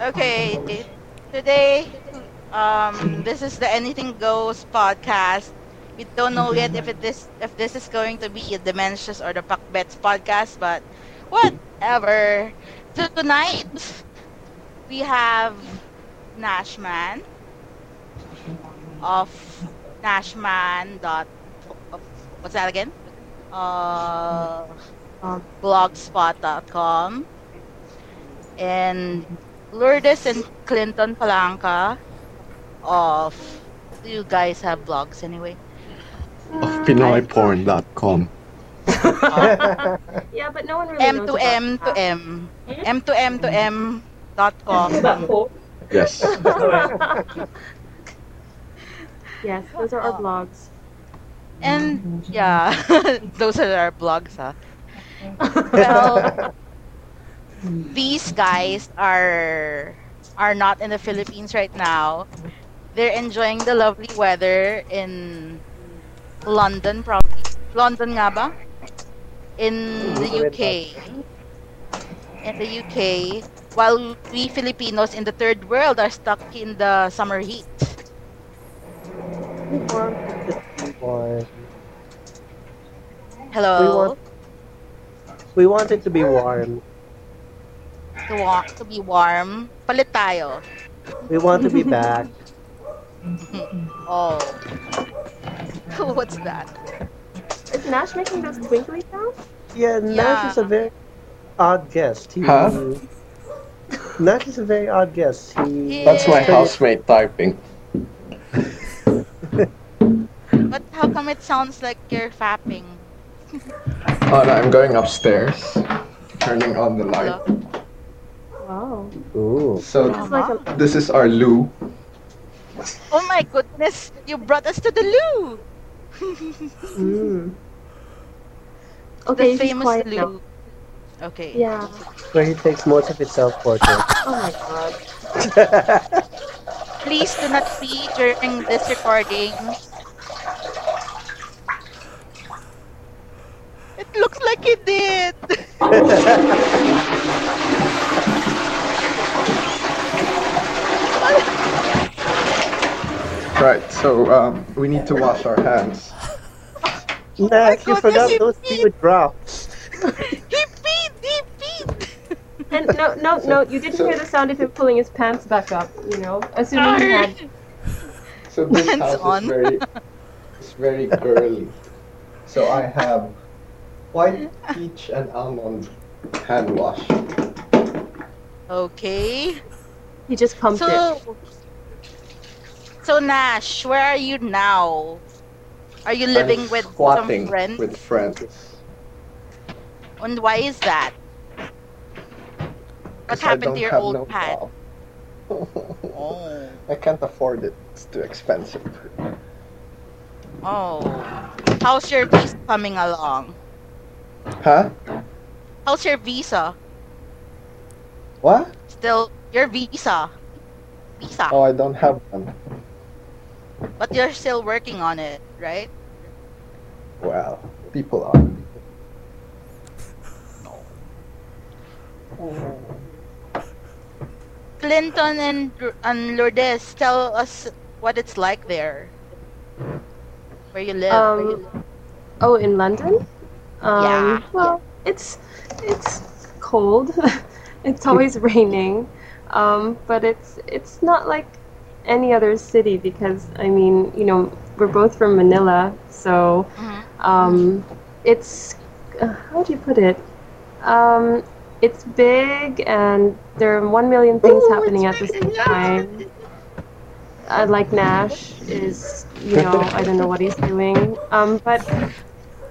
Okay, today, um, this is the Anything Goes podcast. We don't know yet if it this if this is going to be the Dementias or the Pakbets podcast, but whatever. Tonight, we have Nashman of Nashman dot what's that again? Uh, blogspot.com and Lourdes and Clinton Palanca of do you guys have blogs anyway? Of PinoyPorn.com. Yeah, but no one really M to M to. M. M to M to M dot com. Yes. Yes, those are our blogs. And yeah, those are our blogs, huh? Well, these guys are are not in the Philippines right now. They're enjoying the lovely weather in London, probably. London nga ba? In the UK. In the UK, while we Filipinos in the third world are stuck in the summer heat. Hello. We want- we want it to be warm. To, wa- to be warm. Palit tayo. We want to be back. Oh. What's that? Is Nash making those twinkly sounds? Yeah, Nash is a very odd guest. He, Huh? Nash is a very odd guest. He That's my Yeah. housemate typing. But how come it sounds like you're fapping? Oh no, I'm going upstairs. Turning on the light. Hello? Wow. Ooh. So like a, this is our loo. Oh my goodness! You brought us to the loo! mm. Okay, the famous quiet now. loo. Okay. Yeah. Where he takes most of his self-portrait. Oh my god. Please do not pee during this recording. It looks like he did! Right. So um, we need to wash our hands. Nash, you goodness, forgot he those peed. two drops. he peed! He peed! And no, no, no, you didn't hear the sound of him pulling his pants back up, you know, assuming he had. So this Hands house on. is very, it's very girly. So I have white peach and almond hand wash. Okay. He just pumped it. So, Nash, where are you now? Are you living I'm with squatting some friends? with friends. And why is that? What happened to your old no pad? Oh. I can't afford it. It's too expensive. Oh. How's your visa coming along? Huh? How's your visa? What? Still, your visa. Visa. Oh, I don't have one. But you're still working on it, right? Well, people are. No. Clinton and, and Lourdes, tell us what it's like there. Where you live. where you Um, live. Oh, in London? Um, Yeah. Well, it's it's cold. it's always raining, um, but it's it's not like any other city because I mean, you know, we're both from Manila, so Mhm. um, it's uh, how do you put it? Um, it's big, and there are one million things Ooh, happening at the same time. Uh, like Nash is, you know, I don't know what he's doing. Um, but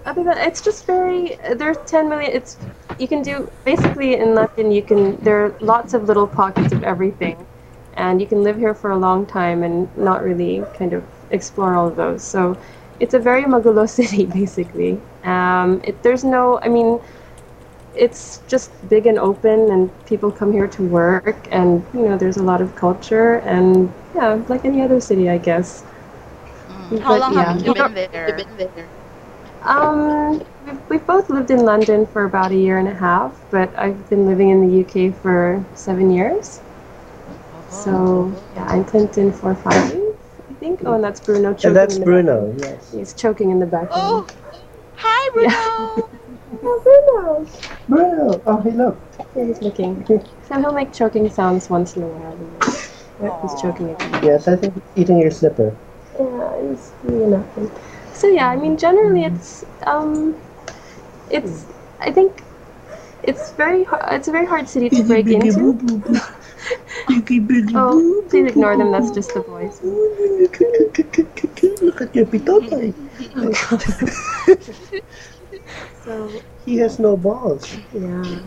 other than it's just very there's 10 million. It's you can do basically in London. You can there are lots of little pockets of everything, and you can live here for a long time and not really kind of explore all of those. So it's a very magulo city basically. Um, it, there's no, I mean, it's just big and open, and people come here to work, and you know, there's a lot of culture, and yeah, like any other city, I guess. Mm. How but long yeah. have you been there? Um, we've, we've both lived in London for about a year and a half, but I've been living in the UK for seven years. So yeah, I'm Clinton for five, I think. Oh, and that's Bruno choking. And that's in the Bruno, background. yes. He's choking in the background. Oh, hi, Bruno. Oh, Bruno! Bruno! Oh, hey, look. Yeah, he's looking. So he'll make choking sounds once in a while. Yep, he's choking again. Yes, I think he's eating your slipper. Yeah, he's really nothing. So yeah, I mean, generally, it's um, it's I think it's very har- it's a very hard city to break into. Oh, please ignore them. That's just the voice. Look at your pitotoy. So He has no balls. yeah,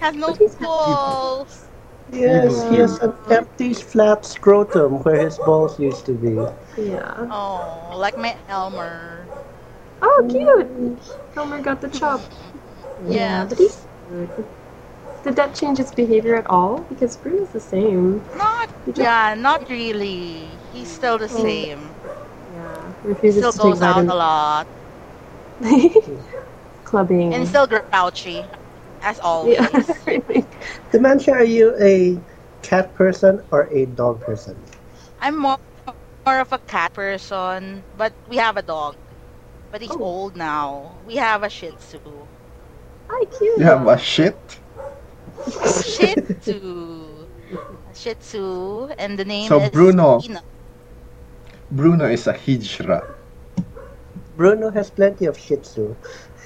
Has no balls. Yes, he has an empty, flat scrotum where his balls used to be. yeah. Oh, like my Elmer. Oh, cute! Elmer got the chop. Yeah, Yes. but he's good. Did that change his behavior at all? Because Bruno's the same. Not, just- yeah, not really. He's still the Oh. same. Yeah, refuses Still to take goes out a lot. Clubbing. And still grouchy, as always. yeah, really. Dementia, are you a cat person or a dog person? I'm more, more of a cat person, but we have a dog. But he's Oh. old now. We have a Shih Tzu. Hi, cute. You have a shit? Shih Tzu. Shih Tzu, and the name So is Bruno. Ina. Bruno is a hijra. Bruno has plenty of Shih Tzu.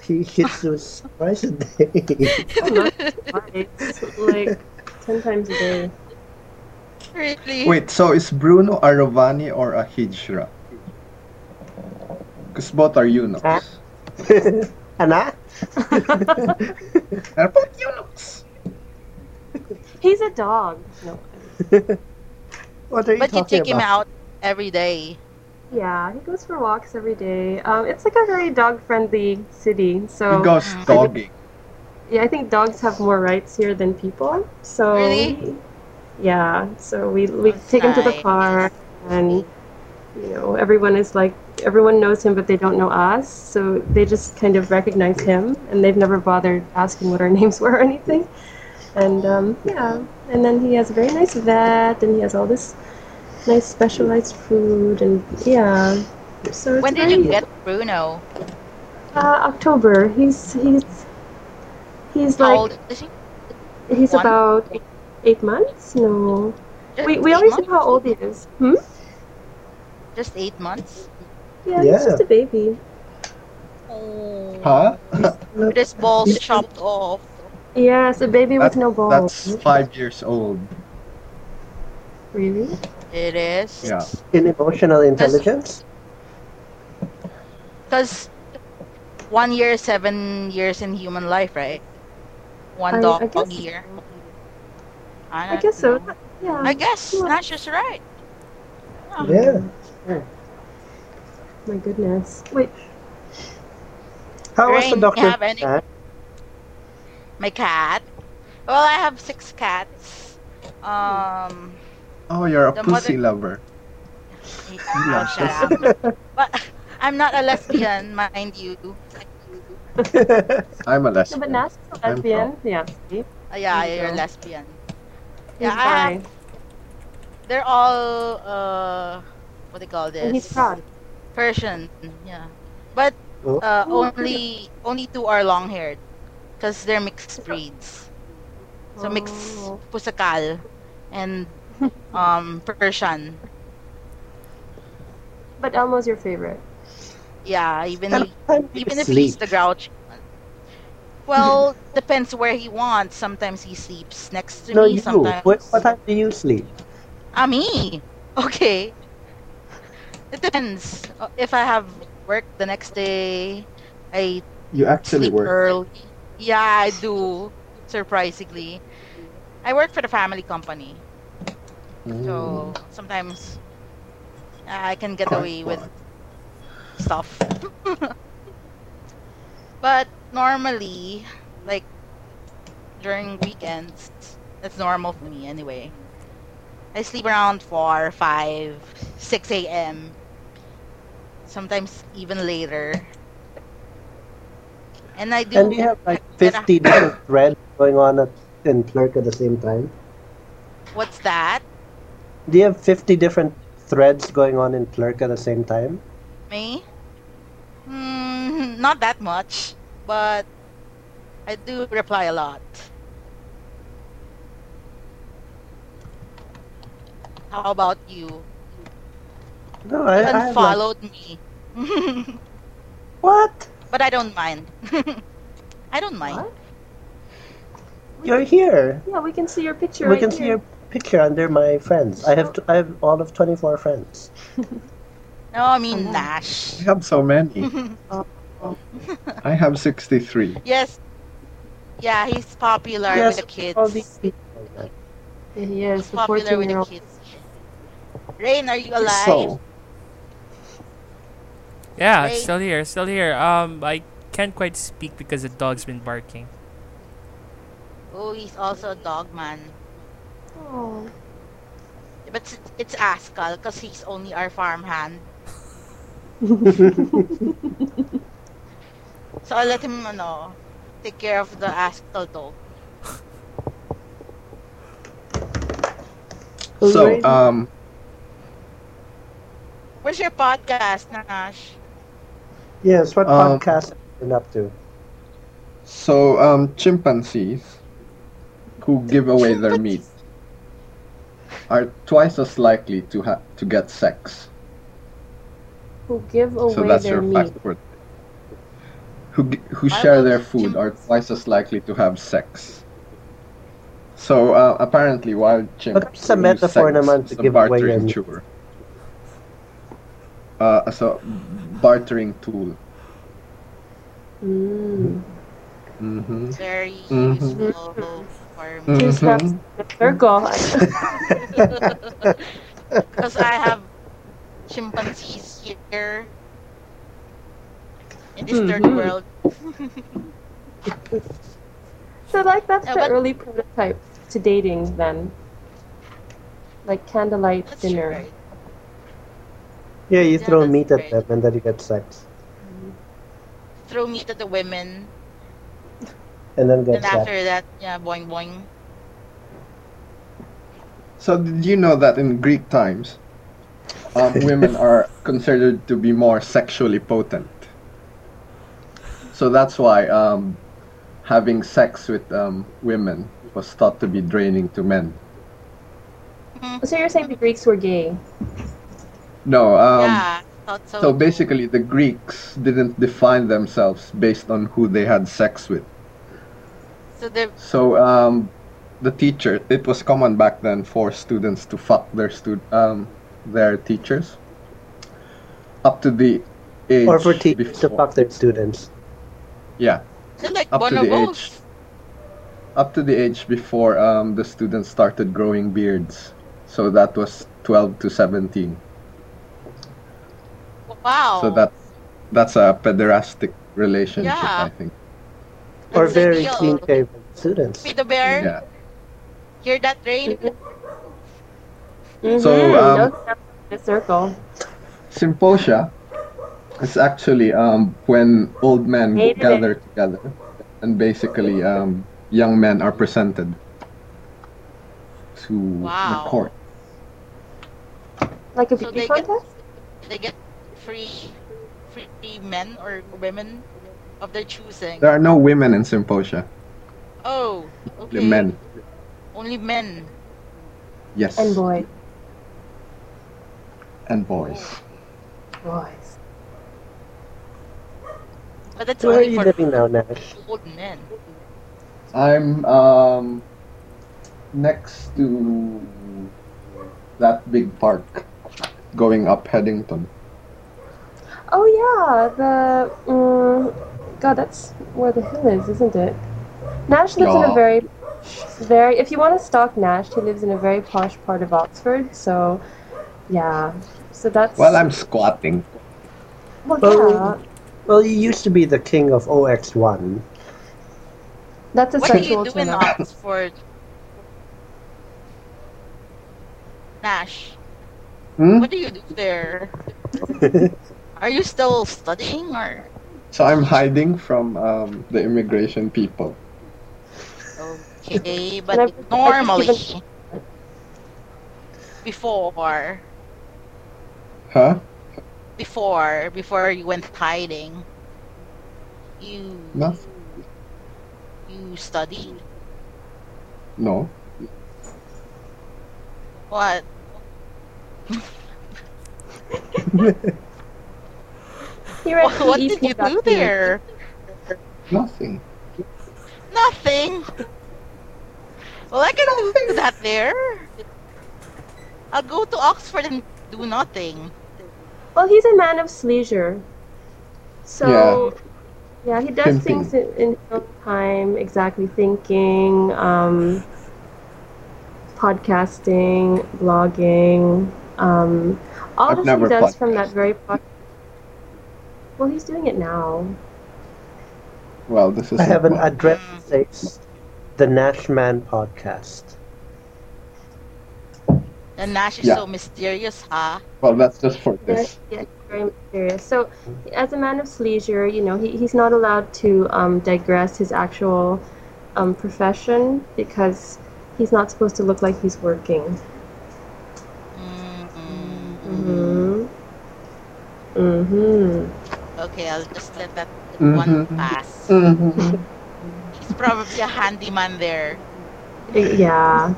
He Shih Tzus twice a day. Twice, like ten times a day. Really? Wait, so is Bruno a Rovani or a hijra? Because both are eunuchs. Ana? They're both eunuchs. He's a dog. No. what are you But you talking take him out every day. Yeah, he goes for walks every day. Um, it's like a very dog-friendly city. So He goes dogging. yeah, I think dogs have more rights here than people. So Really? yeah, so we we That's take him to the nice. park, and you know everyone is like everyone knows him, but they don't know us. So they just kind of recognize him, and they've never bothered asking what our names were or anything. And um, yeah, and then he has a very nice vet, and he has all this nice specialized food, and yeah. So it's When did very- you get Bruno? uh, October? He's he's he's How like old is he? he's One? about eight, eight months. No, Just we we eight always know how old he is. Hmm. Just eight months? Yeah, he's just a baby. Oh. Huh? With his balls chopped off. Yes, a baby with no balls. That's five years old. Really? It is. Yeah. In emotional intelligence? Because one year is seven years in human life, right? One I- dog I guess- year. I don't guess so. Yeah. I guess Yeah. Nash is right. Yeah. My goodness. Wait. How was the Rain, doctor? you have any- Cat? My cat. Well, I have six cats. Um, Oh, you're a pussy mother- lover. oh, love shut up. But I'm not a lesbian, mind you. I'm a No, but lesbian. Nash is a I'm lesbian. Yeah. See? Uh, yeah, you you're a go. lesbian. He's Yeah, I have, they're all uh, what do you call this? And he's proud. Persian. Yeah, but Oh. uh, Oh, only only two are long haired, because they're mixed breeds. So mixed Oh. pusakal and um Persian. But Elmo's your favorite. Yeah, even What he, time do you even if sleep? he's the grouchy one. Well, depends where he wants. Sometimes he sleeps next to No, me. you. Sometimes What, what time do you sleep? Ah, me. Okay. It depends. Uh, If I have work the next day, I You actually sleep work. early. Yeah, I do. Surprisingly, I work for the family company, Mm. so sometimes I can get Quite away with stuff. but normally, like during weekends, that's normal for me anyway. I sleep around 4, 5, 6 a.m. Sometimes even later. And I do. And you have like 50 different threads going on at, in Plurk at the same time. What's that? Do you have 50 different threads going on in Plurk at the same time? Me? Hmm, not that much, but I do reply a lot. How about you? No, I, I have like, Unfollowed me. what? But I don't mind. I don't mind. What? You're here. Yeah, we can see your picture. we right can see your picture under my friends. I have t- I have all of 24 friends. No, I mean Oh. Uh-huh. Nash. I have so many. I have 63. yes. Yeah, he's popular Yes, with the kids. all these people. He is the popular with the old. kids. Rain, are you alive? So, Yeah, Right. still here, still here. Um, I can't quite speak because the dog's been barking. Oh, he's also a dog man. Oh. But it's, it's Askal because he's only our farmhand. So I'll let him, ano, take care of the Askal dog. so um, Where's your podcast, Nash? Yes, what Um, podcast have you been up to? so um, chimpanzees who give away their meat are twice as likely to ha- to get sex. Who give away So that's their your meat. fact for who g- who share their food are twice as likely to have sex. So uh, apparently, wild chimps What's the use metaphor sex naman to give away bartering your- tool. Uh, as a bartering tool. Mm. Mm-hmm. Very Mhm. useful for me. Just have Mhm. the circle. Because I have chimpanzees here in this third Mhm. world. so like that's Yeah, the but- early prototype to dating then. Like candlelight That's dinner. right. Yeah, you Yeah, throw that's meat at them and then you get sex. Throw meat at the women, And then get and sex. after that, yeah, boing boing. So did you know that in Greek times, um, women are considered to be more sexually potent? So that's why um, having sex with um, women was thought to be draining to men. So you're saying the Greeks were gay? No, um, yeah, so. so basically the Greeks didn't define themselves based on who they had sex with. so the So um, the teacher, it was common back then for students to fuck their stud, um, their teachers, up to the age Or for teachers to before- fuck their students. Yeah, they're like up to the age, up to the age before um, the students started growing beards. So that was 12 to 17. Wow. So that that's a pederastic relationship, Yeah. I think. Or That's the very deal. clean shaven students. Feed the bear. Yeah. Hear that, Rain? Mm-hmm. So, um, no step in a circle. Symposia is actually um, when old men Hated it. gather together and basically um, young men are presented to Wow. the court. Like a So beauty get contest? they get free free men or women of their choosing. There are no women in Symposia, Oh, the okay. men. Only men. Yes, And boy. and boys. Boys. But that's Where are you for living now, Nash? old men. I'm um, next to that big park going up Headington. Oh yeah, the mm, God, that's where the hill is, isn't it? Nash lives in a very, very. If you want to stalk Nash, he lives in a very posh part of Oxford. So, yeah. So that's. Well, I'm squatting. Well, Well, yeah. Well, you used to be the king of OX1. That's a What do sexual you do in. Oxford? Nash, Hmm? what do you do there? Are you still studying or? So I'm hiding from um, the immigration people. Okay, but normally, before Huh? before before you went hiding you Nothing. you studied No. what He what, what did you do EP.PHP. there Nothing. nothing well i can do that there i'll go to oxford and do nothing Well, he's a man of leisure. So, yeah, he does Pimping. things in, in his own time, exactly thinking, um, podcasting, blogging, um, all I've this never he does from that very pod- Well, he's doing it now. Well, this is. I have an not- address that says the Nashman podcast. and nash is Yeah. so mysterious huh Well, that's just for this. yeah, very mysterious. So, as a man of leisure, you know, he, he's not allowed to um, digress his actual um, profession because he's not supposed to look like he's working. mm Mm-hmm. Mm-hmm. Okay i'll just let that Mhm. one pass Mm-hmm. he's probably a handyman there Yeah.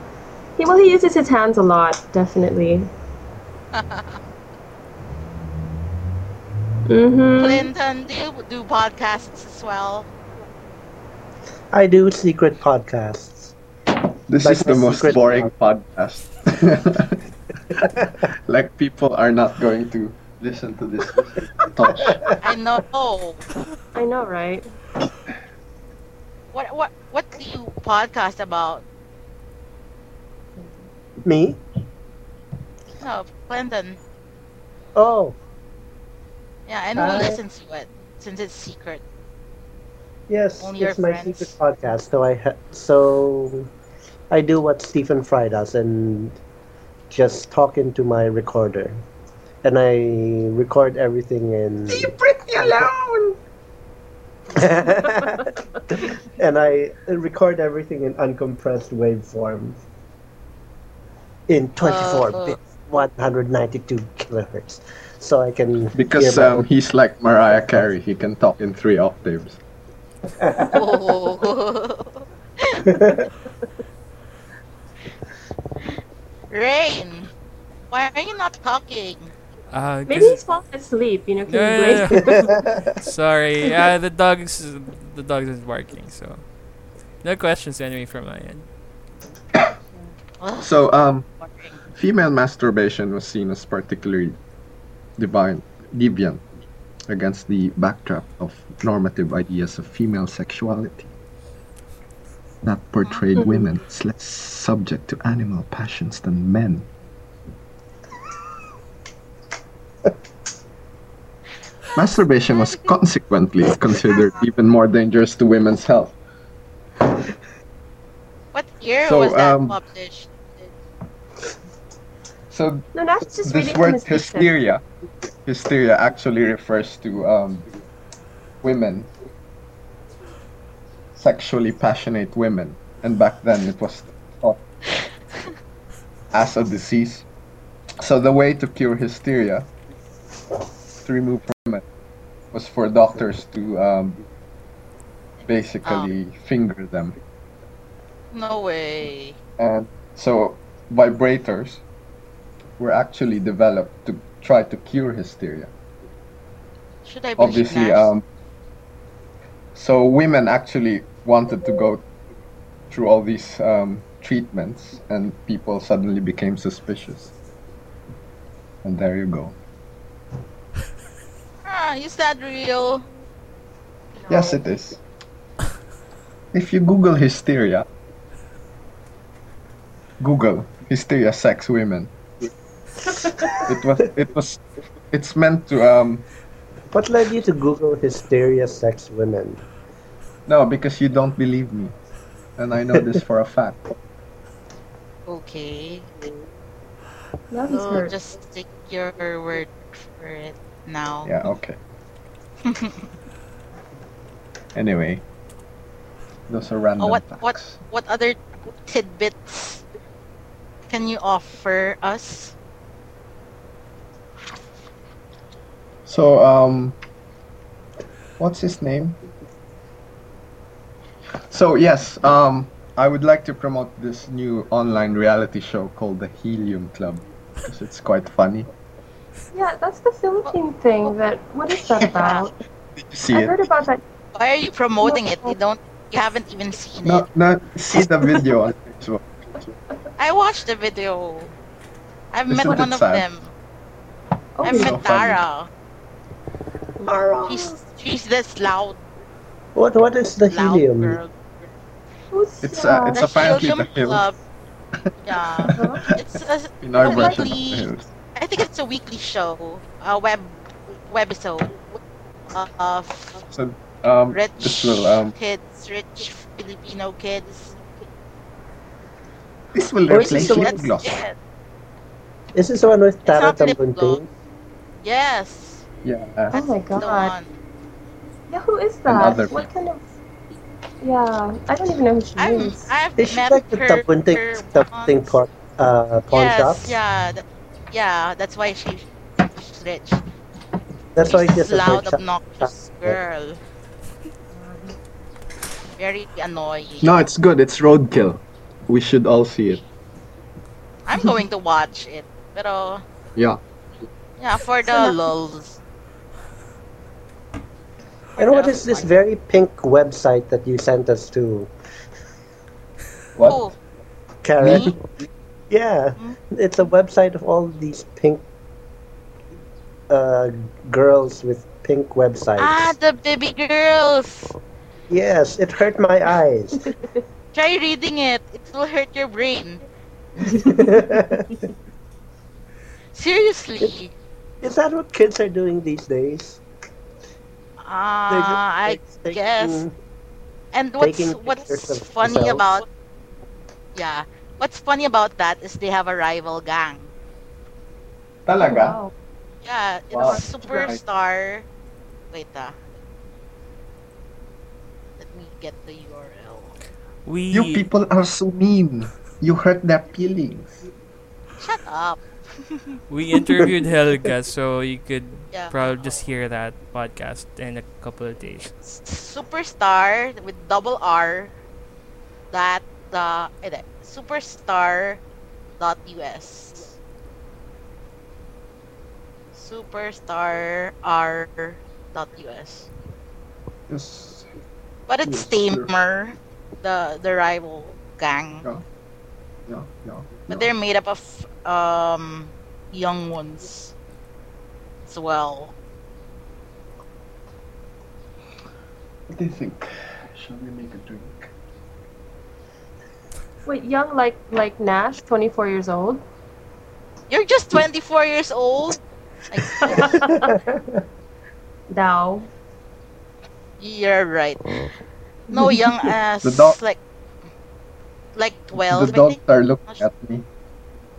He, well, he uses his hands a lot, definitely. Mm-hmm. clinton do you do podcasts as well I do secret podcasts. This Like is the most secret boring podcast. like people are not going to listen to this. Touch. i know I know, right? what what what do you podcast about Me? no clinton Oh, yeah and who I- listens to it since it's secret yes, Only it's my friends. secret podcast. So I ha- so I do what Stephen Fry does and just talk into my recorder, and I record everything in. Leave Britney alone. and I record everything in uncompressed waveform in 24 Uh, bits, 192 kilohertz. So I can Because hear um, he's like Mariah Carey. He can talk in three octaves. oh. Rain, why are you not talking? Uh, Maybe 'cause- he's falling asleep, you know, can No, you no, blame no. sorry. Uh, the dogs, the dogs is barking. So, no questions anyway from my end. So um, female masturbation was seen as particularly divine, deviant against the backdrop of normative ideas of female sexuality that portrayed women as less subject to animal passions than men. Masturbation was consequently considered even more dangerous to women's health. What year So, was that um, published? So No, that's just this reading word hysteria hysteria actually refers to um, women sexually passionate women and back then it was thought as a disease so the way to cure hysteria to remove from it was for doctors to um, basically finger them. No way. and so vibrators were actually developed to try to cure hysteria. Should I obviously um so women actually wanted to go through all these um, treatments and people suddenly became suspicious. And there you go. Ah, is that real? yes it is if you google hysteria google hysteria sex women it was it was it's meant to um What led you to Google hysteria sex women? no because you don't believe me and i know this for a fact Okay. Now So hurt. just take your word for it now. Yeah, okay. anyway, those are random Oh, what facts. what what other tidbits can you offer us? So, um, what's his name? So yes, um, I would like to promote this new online reality show called the Helium Club because it's quite funny. Yeah, that's the Philippine thing. That what is that about? Did you see I it? heard about that. Why are you promoting it? You don't. You haven't even seen No, it. no. See the video on Facebook. I watched the video. I've met Isn't it one of sad? them. Oh, I've so met funny. Tara. Mara. She's she's this loud, What what is the loud helium? girl. who's, It's, uh, it's The apparently the hills. Club. Yeah, uh, it's a, In our a version of the weekly. hills. I think it's a weekly show, a web webisode of So um, rich this will um, kids, rich Filipino kids. this will Or is replace this the lip That's gloss. it. Is this the one with Tara not lip. Tambunting? Yes, Yeah. Oh my god. Yeah, who is that? other What kind of? Yeah, I don't even know who she I've is. I've Is she met like the her Tambunting Tambunting once. pawn, uh, pawn yes, shops? yeah, th- yeah. That's why she, she's rich. That's why she's she has this a loud, obnoxious girl. Very annoying. No, it's good. It's roadkill. We should all see it. I'm going to watch it, pero Yeah. yeah, for the So- lulz. And what is this very pink website that you sent us to, What? Oh, Karen? me? Yeah, Hmm? it's a website of all these pink uh, girls with pink websites. Ah, the baby girls. Yes, it hurt my eyes. Try reading it. It will hurt your brain. Seriously. Is that what kids are doing these days? Ah, I like, taking- guess. And what's what's funny about yeah, what's funny about that is they have a rival gang. Talaga? Wow. Yeah, it's Wow. Superstar. Wait ah. Let me get the URL. We You people are so mean. You hurt their feelings. Shut up. we interviewed Helga, so you could Yeah. probably just hear that podcast in a couple of days. Superstar with double R. That uh, eh, superstar dot us. Superstar R dot us. Yes. But it's Yes. Tamer, the the rival gang. Yeah. Yeah. Yeah. But they're made up of um young ones as well. What do you think? Shall we make a drink? Wait, young like like Nash, 24 years old. You're just 24 years old. Like, Thou. you're right. No, young ass. The dog- like like 12, the I dogs think. looking at me.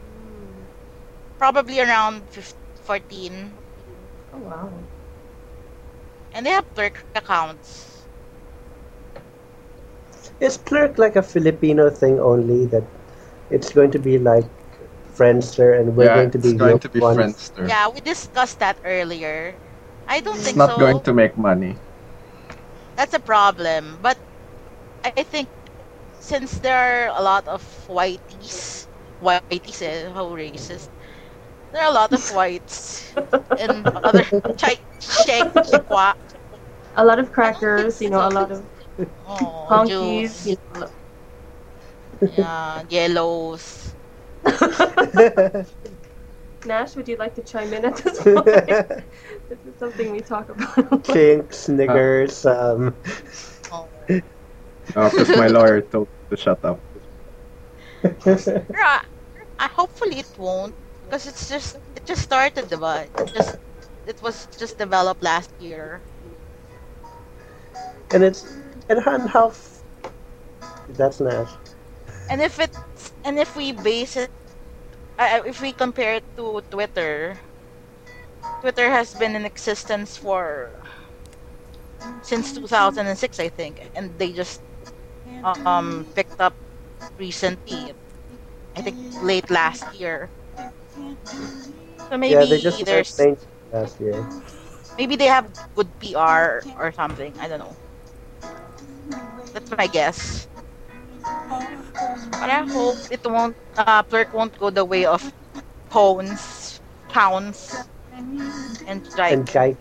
Hmm. Probably around 15, 14. Oh wow. And they have Plurk accounts. Is Plurk like a Filipino thing only that it's going to be like Friendster and we're yeah, going to be it's going to be ones- Friendster. Yeah, we discussed that earlier. I don't think It's think not so. going to make money. That's a problem. But I I think since there are a lot of whiteys, whiteys, eh, how racist. There are a lot of whites and other chai shake chikwa. A lot of crackers, you know, a lot of Oh, honkies. juice. Yeah, yellows. Nash, would you like to chime in at this point? this is something we talk about. Kink, Snickers, um, Oh. Because my lawyer told me to shut up. Ra- I hopefully it won't because it's just it just started but It just it was just developed last year. and it's and how, and how f- that's Nash. And if it and if we base it uh, if we compare it to Twitter, Twitter has been in existence for since 2006 I think and they just um picked up recently I think late last year. So maybe yeah, they just there's last year. maybe they have good PR or something. I don't know. That's my guess. But I hope it won't uh Plurk won't go the way of Pones, Pounds, and Stripe. And Jai.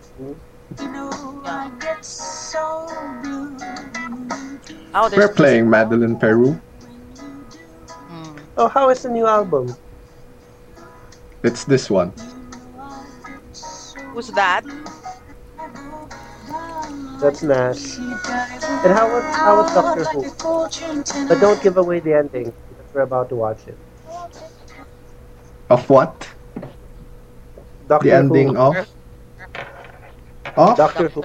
Oh, there's We're playing Madeleine Peyroux. Mm. Oh, how is the new album? It's this one. Who's that? That's Nash. And how was how was Doctor Who? But don't give away the ending because we're about to watch it. Of what? Doctor The ending Who. of? Of? Doctor Who.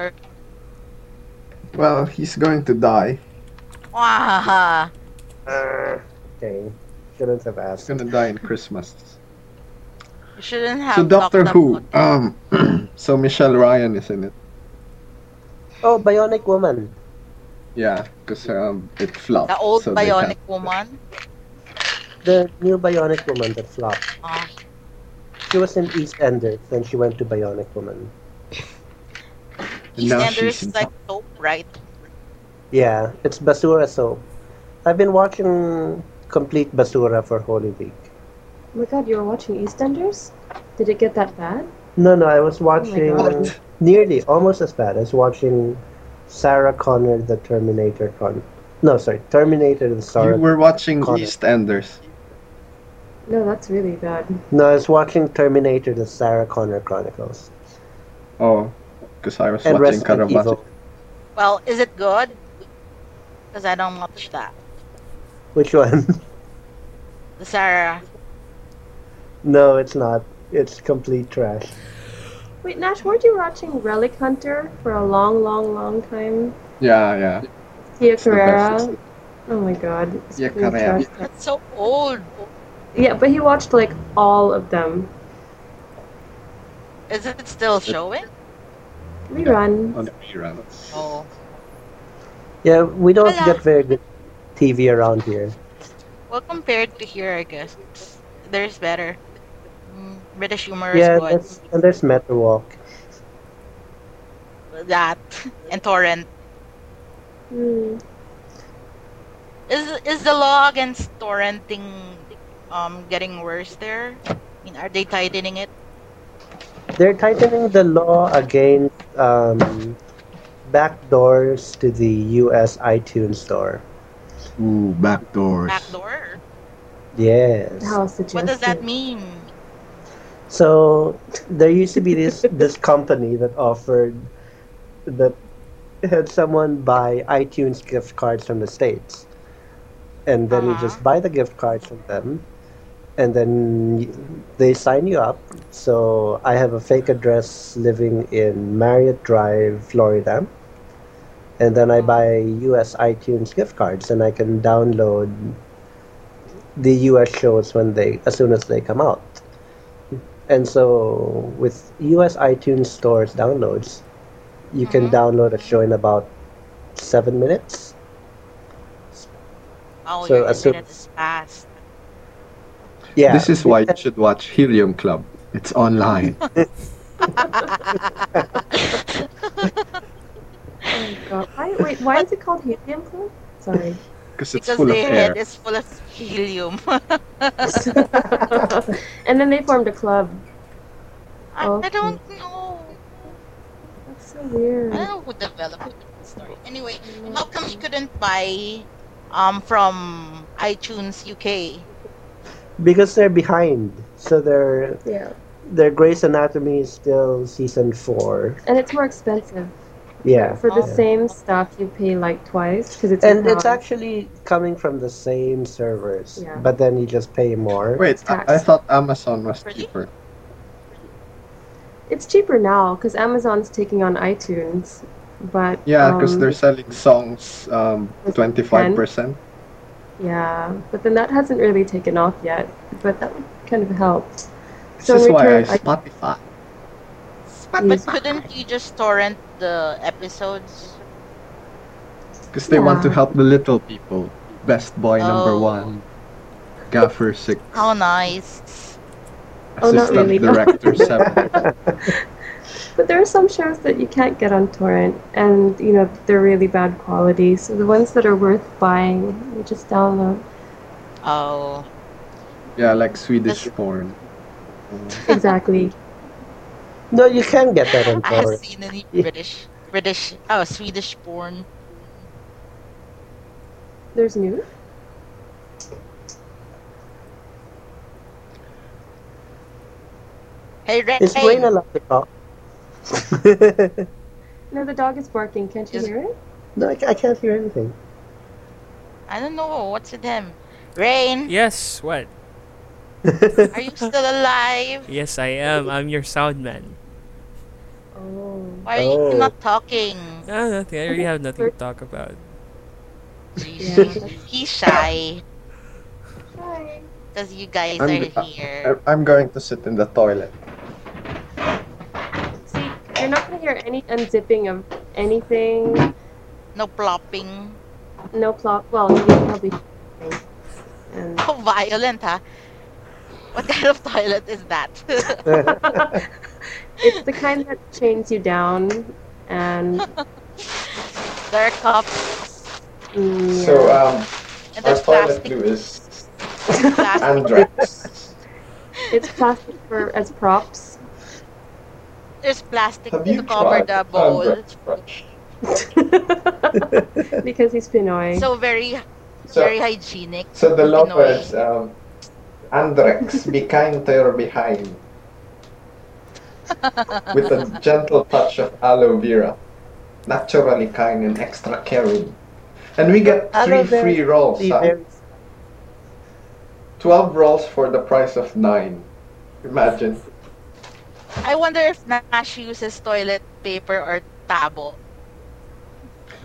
Well, he's going to die. Wow. Okay, shouldn't have asked. He's asked. gonna die in Christmas. You shouldn't have. So Doctor talked Who. Um. so Michelle Ryan is in it. Oh, Bionic Woman. Yeah, because um, it flopped. The old so bionic woman. The new Bionic Woman that flopped. Oh, She was in EastEnders, then she went to Bionic Woman. EastEnders is like soap, right? Yeah, it's Basura soap. I've been watching complete Basura for Holy Week. Oh my god, you were watching EastEnders? Did it get that bad? No, no, I was oh watching God. nearly almost as bad as watching Sarah Connor, the Terminator Con. No, sorry, Terminator, the Sarah. You Sarah. were watching Connor. EastEnders. No, that's really bad. No, I was watching Terminator, the Sarah Connor Chronicles, Oh, because I was and watching Resident Caravaggio. Well, is it good? Because I don't watch that. Which one? The Sarah. no, it's not. It's complete trash. Wait, Nash, weren't you watching Relic Hunter for a long, long, long time? Yeah, yeah. Tia Carrere. Oh my god. it's Tia really Carrere. That's so old. Yeah, but he watched like all of them. Is it still showing? Rerun. On the reruns. Oh. Yeah, we don't Wala. get very good TV around here. Well, compared to here, I guess there's better. Mm, British humor Yeah, is good. that's, and there's Metro Walk. That and torrent. Hmm. Is is the law against torrenting um getting worse there? I mean, are they tightening it? They're tightening the law against um, backdoors to the US iTunes store. Ooh, backdoors. Backdoor? Yes. How. What does that mean? So there used to be this this company that offered that had someone buy iTunes gift cards from the states, and then you Uh-huh. just buy the gift cards from them, and then they sign you up. So I have a fake address living in Marriott Drive, Florida, and then I buy U.S. iTunes gift cards, and I can download the U.S. shows when they as soon as they come out. And so with US iTunes stores downloads, you can Mhm. download a show in about seven minutes. Oh, So your as soon- internet is fast. Yeah. This is why you should watch Helium Club. It's online. Oh my god. Why, wait, why is it called Helium Club? Sorry. Because it's because full of their air. head is full of helium. and then they formed a club. I, Oh. I don't know. That's so weird. I don't know who developed the story. Anyway, how come you couldn't buy um from iTunes UK? Because they're behind. So their Yeah. their Grey's Anatomy is still season four. And it's more expensive. Yeah. For the Oh. same stuff, you pay like twice because it's And it's actually coming from the same servers. Yeah. But then you just pay more. Wait. I, I thought Amazon was Really? cheaper. It's cheaper now because Amazon's taking on iTunes, but Yeah, because um, they're selling songs um, 25%. yeah, but then that hasn't really taken off yet. But that would kind of help. This So is why return, I- Spotify. But Yes. couldn't you just torrent the episodes? Because they want to help the little people. Best boy number Oh. one. Gaffer Six, How nice. Oh, not Assistant really, no. Director Seven. But there are some shows that you can't get on torrent, and you know they're really bad quality. So the ones that are worth buying, you just download. Oh. yeah, like Swedish porn. Exactly. No, you can get that on I have seen any British, British, oh, Swedish porn. There's new. Hey, Ray. Is Wayne allowed to talk? No, the dog is barking. Can't you Is- hear it? no, I, I can't hear anything. I don't know. What's with him? Rain, Yes, what? are you still alive? Yes, I am. I'm your sound man. Oh. Why are Oh. you not talking? No, nothing. I really have nothing to talk about. Yeah. He's shy. Hi. Because you guys I'm, are uh, here. I- I'm going to sit in the toilet. See, you're not gonna hear any unzipping of anything. No plopping. No plot. Well, you probably. And How violent, huh? What kind of toilet is that? it's the kind that chains you down, and there are cups mm, yeah. So um, and our there's toilet plastic. glue is plastic. Andrex. it's plastic for as props. There's plastic Have to you cover tried the bowl. Andrex brush? because he's Pinoy. So very, So, very hygienic. so the logo Pinoy. is um, Andrex, be kind to your behind. With a gentle touch of aloe vera. Naturally kind and extra caring. And we get three free rolls. Huh? 12 rolls for the price of 9. Imagine. I wonder if Nash uses toilet paper or tabo.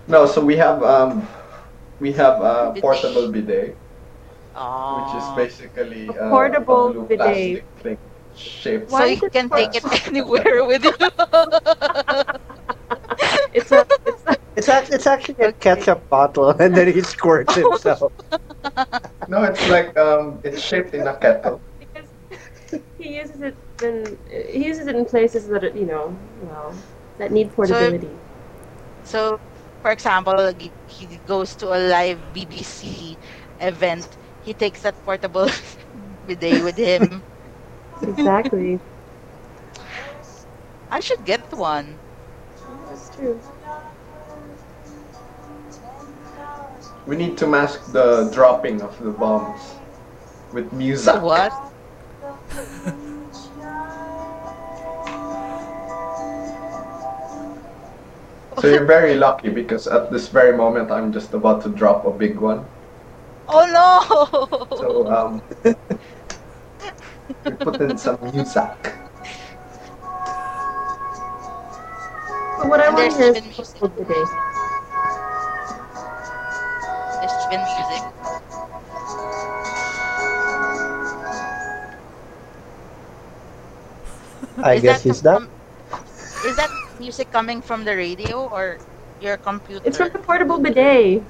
No, so we have um we have a Bidet. portable bidet, Oh. which is basically A uh, portable a blue bidet. plastic thing shaped. So Why you is it can take it anywhere with you. it's a it's a It's, act- it's actually a ketchup bottle, and then he squirts himself. No, it's like um it's shaped in a kettle. because he uses it in he uses it in places that are, you know well that need portability. So, for example, he he goes to a live BBC event. He takes that portable bidet with him. Exactly. I should get the one. That's true. We need to mask the dropping of the bombs with music. So what? So you're very lucky because at this very moment I'm just about to drop a big one. Oh no! So um we put in some music. But what I And want there's to hear even is music. portable today. There's even music. I Is guess that he's done. from- Is that music coming from the radio or your computer? It's from the portable bidet.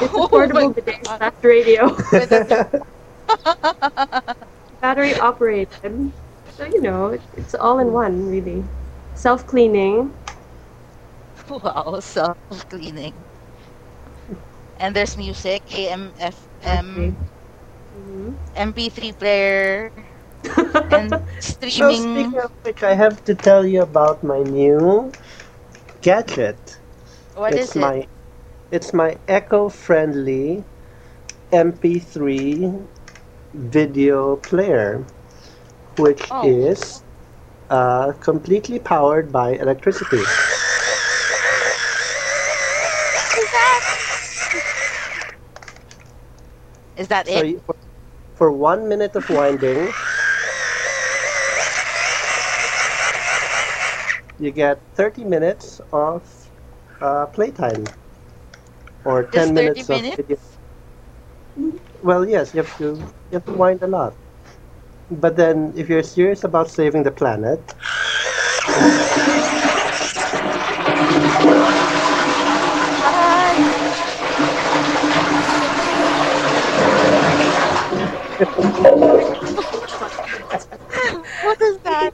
It's Oh a portable my bidet God. slash radio, With the- battery operated. So you know, it, it's all in one really. Self cleaning. wow, self cleaning. And there's music, AM, FM, Mhm. MP3 player, and So streaming. speaking of which, I have to tell you about my new gadget. What it's is it? it's my eco-friendly MP3 video player, which Oh. is uh, completely powered by electricity. Is that So it? you, for, for one minute of winding, you get 30 minutes of uh, playtime. Or 10 minutes, minutes? of video. Well, yes, you have to you have to wind a lot. But then, if you're serious about saving the planet, what is that?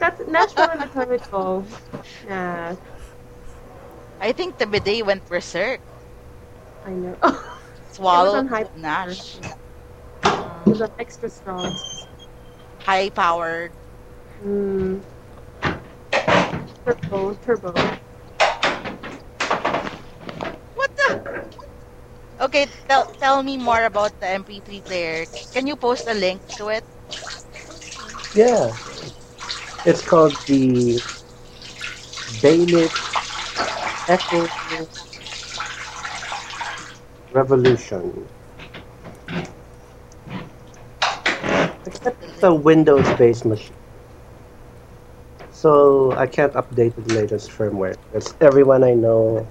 That's Nashville in the toilet. Yeah, I think the bidet went berserk. I know. Swallowed on high Nash. it was extra strong. High powered. Mm. Turbo, turbo. What the? Okay, tell tell me more about the MP3 player. Can you post a link to it? Yeah. It's called the Baylis Eco Revolution. Except it's a Windows based machine. So I can't update the latest firmware because everyone I know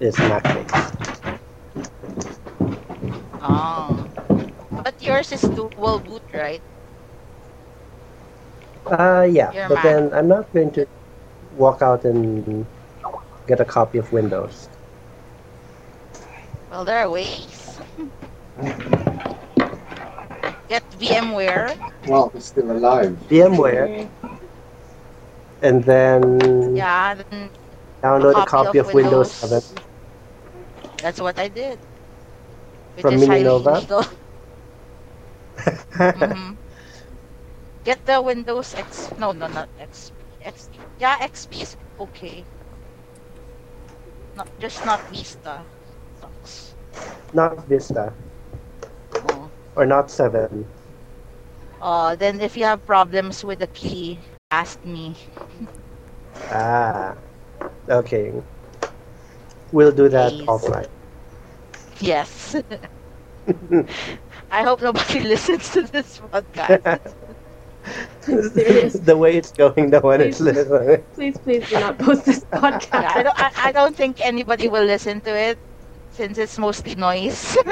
is Mac based. Oh. But yours is dual boot, right? Uh, yeah, Your but Mac. then I'm not going to walk out and get a copy of Windows. Well, there are ways. Get VMware. Well, it's still alive. VMware, and then Yeah, then download a a copy copy of of Windows Windows. 7. that's what I did. Which From is highly Mininova? illegal. Mhm. Get the Windows X. No, no, not X. X. Yeah, XP is okay. Not just not Vista. Sucks. Not Vista, Oh. or not 7. Uh, then if you have problems with the key, ask me. Ah, okay. We'll do that Please. offline. Yes. I hope nobody listens to this podcast. the way it's going, no one is Please. listening. Please, please do not post this podcast. I don't. I, I don't think anybody will listen to it, since it's mostly noise.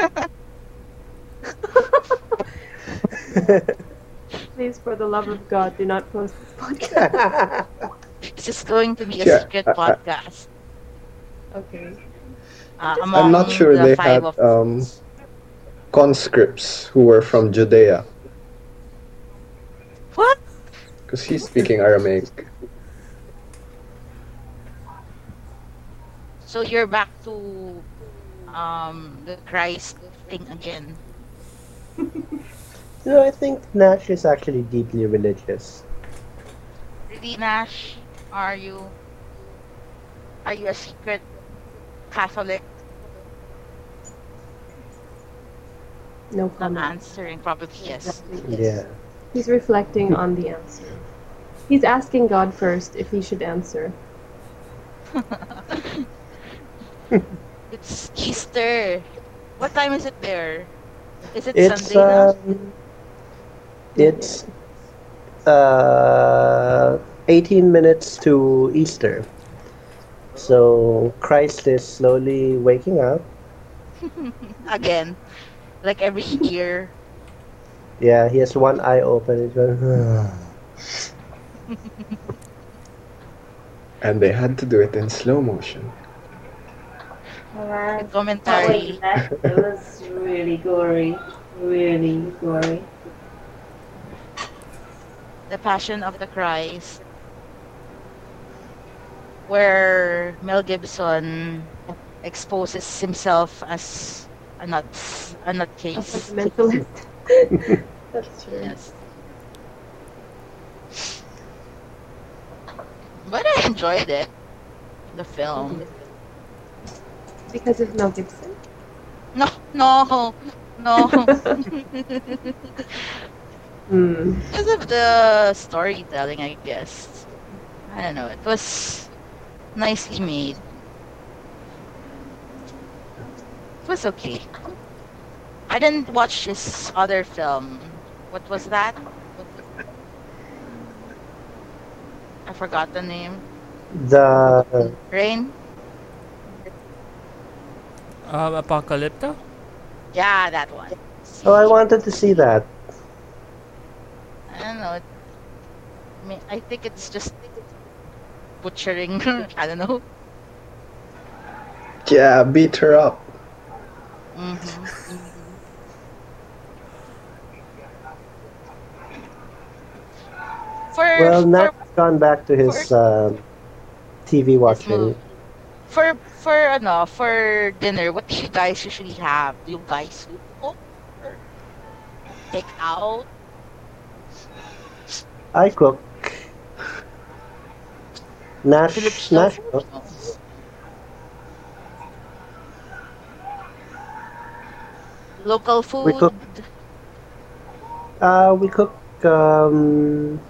Please, for the love of God, do not post this podcast. it's just going to be a Yeah, secret I- I- podcast. Okay. Uh, I'm among not sure the they five had of um, conscripts who were from Judea, What? because he's speaking Aramaic. So you're back to um the Christ thing again. no, I think Nash is actually deeply religious. Really, Nash? Are you? Are you a secret Catholic? No Not comment. answering. Probably yes. Yeah. He's reflecting on the answer. He's asking God first if he should answer. It's Easter. What time is it there? Is it It's Sunday now? um, it's uh 18 minutes to Easter. So Christ is slowly waking up. Again, like every year. Yeah, he has one eye open. He's going, And they had to do it in slow motion. The oh, That commentary. was, that, it was really gory. Really gory. The Passion of the Christ, where Mel Gibson exposes himself as a nut, a A nutcase. fundamentalist. That's true. Yes. But I enjoyed it. The film. Because of Mel Gibson. No, no, no. Hmm. because of the storytelling, I guess. I don't know. It was nicely made. It was okay. I didn't watch this other film. What was that? I forgot the name. the Rain? Apocalypse? Apocalypto? Yeah, that one. See? Oh, I wanted to see that. I don't know. I mean, I think it's just butchering. I don't know. Yeah, beat her up. Mm -hmm. For, well, Nat's for, gone back to his for, uh, TV watching for for ano for dinner, what do you guys usually have? Do you guys cook or take out? I cook. Nash, Nash. Local food. We cook- Uh, we cook um,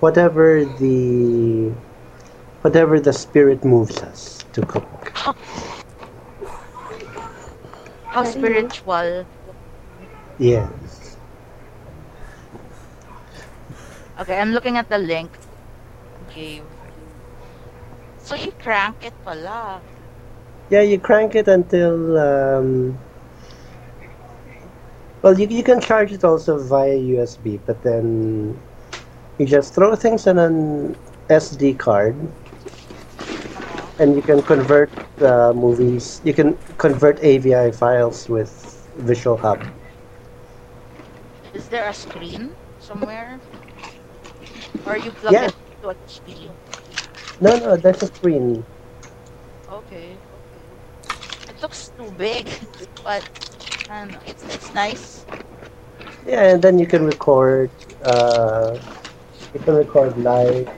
whatever the whatever the spirit moves us to cook. How spiritual. Yes. Okay, I'm looking at the link. Okay. So you crank it pala. Yeah, you crank it until. Um, well, you, you can charge it also via USB, but then you just throw things on an SD card, and you can convert uh, movies. You can convert AVI files with Visual Hub. Is there a screen somewhere? Or you plug Yeah. it to a TV? No, no, that's a screen. Okay. It looks too big, but know, it's, it's nice. Yeah, and then you can record. Uh, you can record live.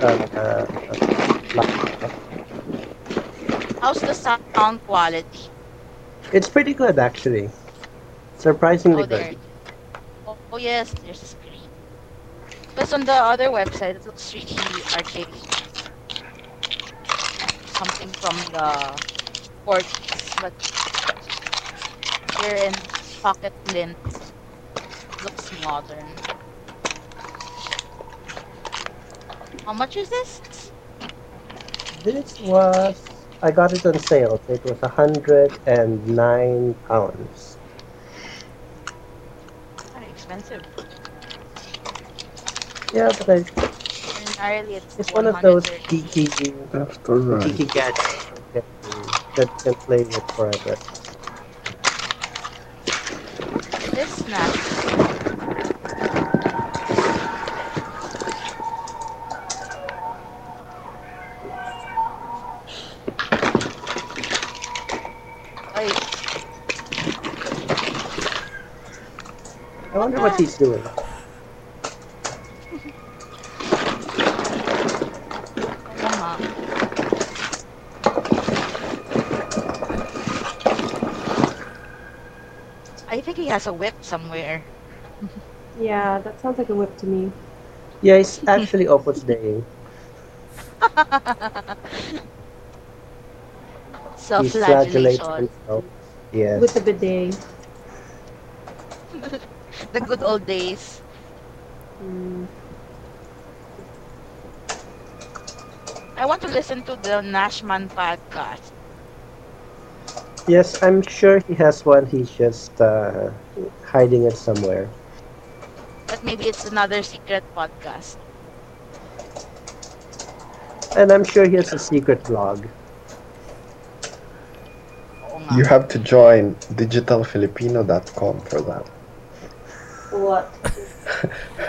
Uh, uh, live. How's the sound quality? It's pretty good actually. Surprisingly Oh, good. Oh, oh, yes, there's a screen. But on the other website, it looks really archaic. Something from the 40s, but here in Pocket Lint, looks modern. How much is this? This was I got it on sale. It was a hundred and nine pounds. Very expensive. Yeah, but I, Ordinarily, it's, it's one of those 130. geeky Left right? geeky gadgets that that can play with forever. This snack. What he's doing. I think he has a whip somewhere. Yeah, that sounds like a whip to me. Yeah, it's actually Opus Dei. He Self-flagellation. himself. Yes. With the bidet. The good old days. Mm. I want to listen to the Nashman podcast. Yes, I'm sure he has one. He's just uh, hiding it somewhere. But maybe it's another secret podcast. And I'm sure he has a secret blog. You have to join digitalfilipino.com for that. What?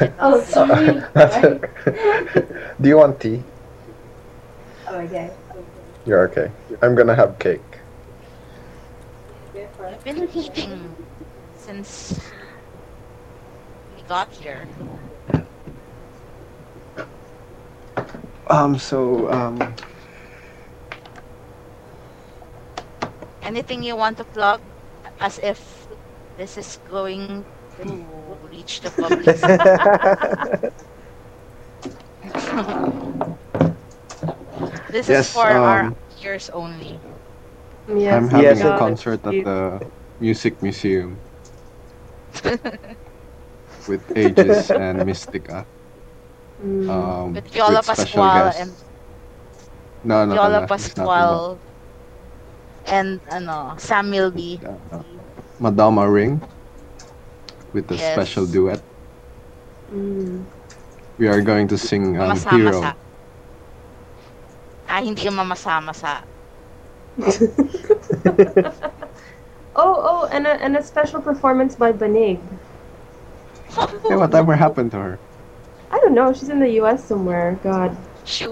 oh, sorry. Do you want tea? oh, okay. You're okay. I'm gonna have cake. I've been eating since we got here. Um. So um. Anything you want to plug as if this is going to reach the public? this Yes, is for our um, ears only. Yes, I'm having Yes, a uh, concert at the Music Museum with Aegis and Mystica. Mm. Um, With Viola special Pascual guests. and no, no, Viola no, it's not Pascual and ano, Samuel B. about- uh, Madama Ring with a Yes. special duet. Mm. We are going to sing um, Hero. Mamasama-sa. Ah, hindi ka mamasama-sa. Oh, oh, and a, and a special performance by Banig. Hey, whatever happened to her? I don't know. She's in the U.S. somewhere. God. She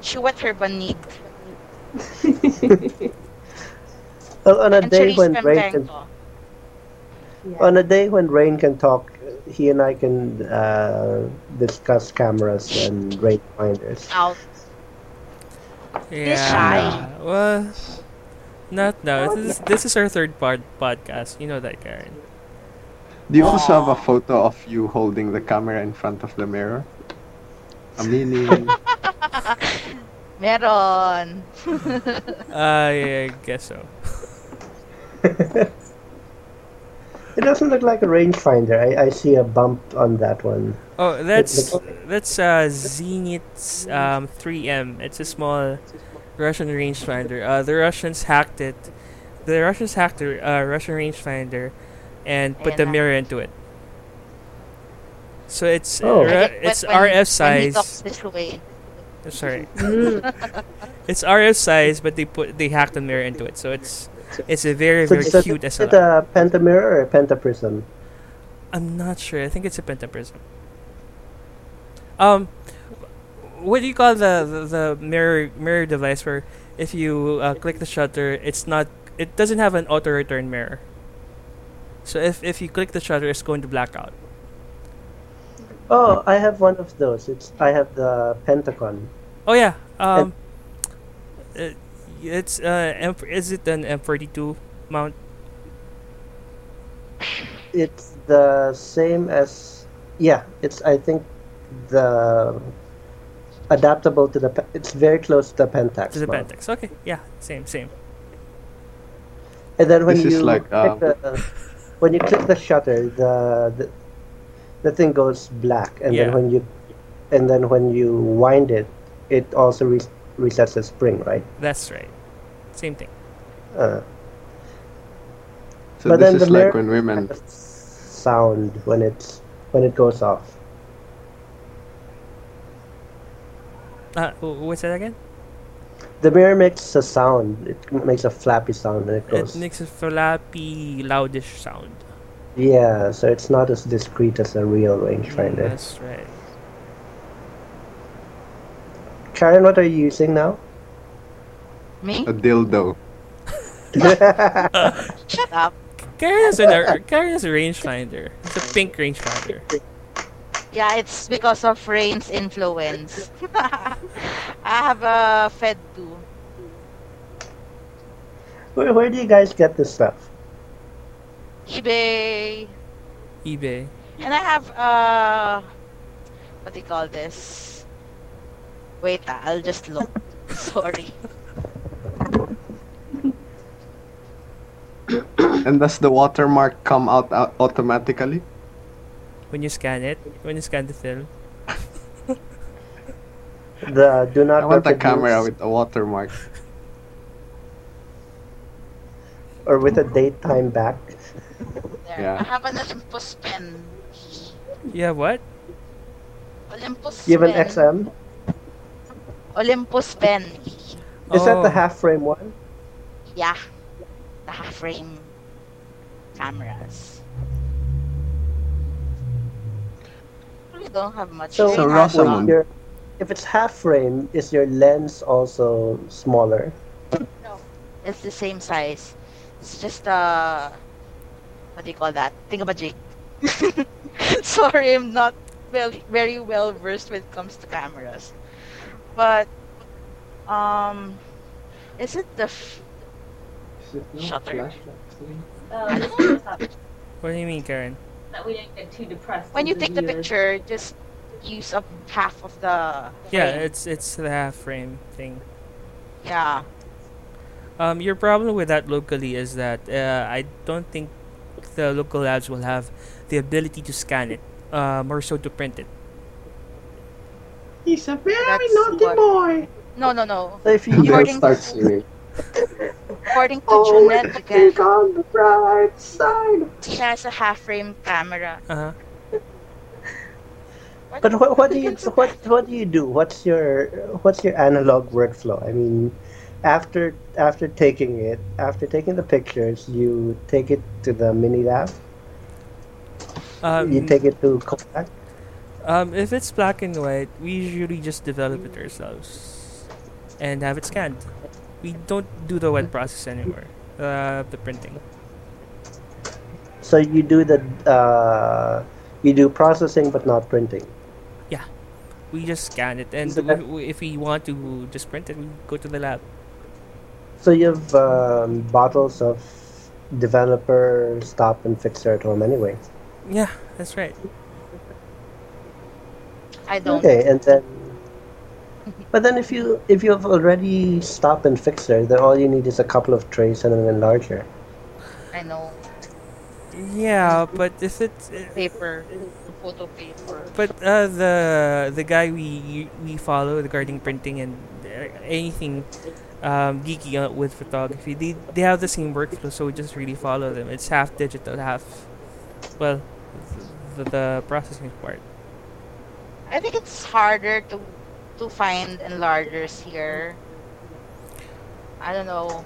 she wet her banig. Well, on a And day Charice when Rain can, Pempengco. on a day when Rain can talk, he and I can uh, discuss cameras and rangefinders. Out. Yeah. shy. Well, not now. This is, this is our third part podcast. You know that, Karen. Do you also have a photo of you holding the camera in front of the mirror? Aminin. Meron. I guess so. It doesn't look like a rangefinder. I, I see a bump on that one. Oh, that's that's uh, Zenit um, 3M. It's a small Russian rangefinder. Uh, the Russians hacked it. The Russians hacked the uh, Russian rangefinder and put the mirror into it. So it's Oh. uh, I get wet it's when- RF size. talks this way. Sorry, it's RF size, but they put they hacked the mirror into it. So it's it's a very So very is cute is it a pentamirror or a pentaprism? I'm not sure. I think it's a pentaprism. Um, what do you call the the, the mirror mirror device where if you uh, click the shutter, it's not it doesn't have an auto return mirror. So if if you click the shutter, it's going to black out. Oh, I have one of those. It's I have the Pentacon. Oh yeah. Um, it's uh, M- is it an M42 mount? It's the same as yeah. It's I think the adaptable to the. pe- It's very close to the Pentax. To the mount. Pentax. Okay. Yeah. Same. Same. And then when This you is like, click um, the, when you click the shutter, the the, the thing goes black, and Yeah. then when you and then when you wind it, it also re- resets the spring, right? That's right. Same thing. Uh, So But this then is the like when women sound when it's when it goes off. Uh, wh- what's that again? The mirror makes a sound. It makes a flappy sound when it goes. It makes a flappy, loudish sound. yeah, so it's not as discreet as a real rangefinder. That's right. Karen, what are you using now? Me? a dildo. Shut up. Karen is, an, Karen is a rangefinder. It's a pink rangefinder. Yeah, it's because of Rain's influence. I have a Fed too. where, where do you guys get this stuff? eBay. eBay. And I have uh what do you call this? Wait, I'll just look. Sorry. And does the watermark come out, out automatically? When you scan it, when you scan the film. The do not I want a camera with a watermark. or with a date time back. There. Yeah. I have an Olympus pen. You have what? Olympus You have an pen. XM? Olympus pen. Is that the Oh. half frame one? Yeah. The half frame cameras. We don't have much. So, Rain So has a lot. Rosamund- your, if it's half frame, is your lens also smaller? No, it's the same size. It's just uh what do you call that? Thingamajig. Sorry, I'm not very very well versed when it comes to cameras. But um is it the f- Shutter. Uh, this is up, What do you mean, Karen? that we don't get too depressed. when you take the picture just use up half of the Yeah, frame. it's it's the half frame thing. yeah. Um, your problem with that locally is that uh, I don't think the local labs will have the ability to scan it, uh, more so to print it. He's a very That's naughty what- boy. No no no. So if you You Don't start to- singing. According to Oh, Junet, you can on the bright side. she has a half frame camera. Uh huh. But what, what do you what what do you do? What's your what's your analog workflow? I mean, after after taking it, after taking the pictures, you take it to the mini lab. Um, You take it to Kodak. Um, if it's black and white, we usually just develop it ourselves and have it scanned. We don't do the wet process anymore. Uh, the printing. So you do the uh, you do processing but not printing. Yeah, we just scan it, and So that- w- w- if we want to just print it, we go to the lab. So you have um, bottles of developer stop and fixer at home anyway. Yeah, that's right. I don't. Okay, and then. But then, if you if you have already stop and fixer, then all you need is a couple of trays and an enlarger. I know. Yeah, but if it's uh, Paper, photo paper. but uh, the the guy we we follow regarding printing and uh, anything um, geeky uh, with photography, they they have the same workflow, so we just really follow them. It's half digital, half well, the, the processing part. I think it's harder to to find enlargers here. I don't know.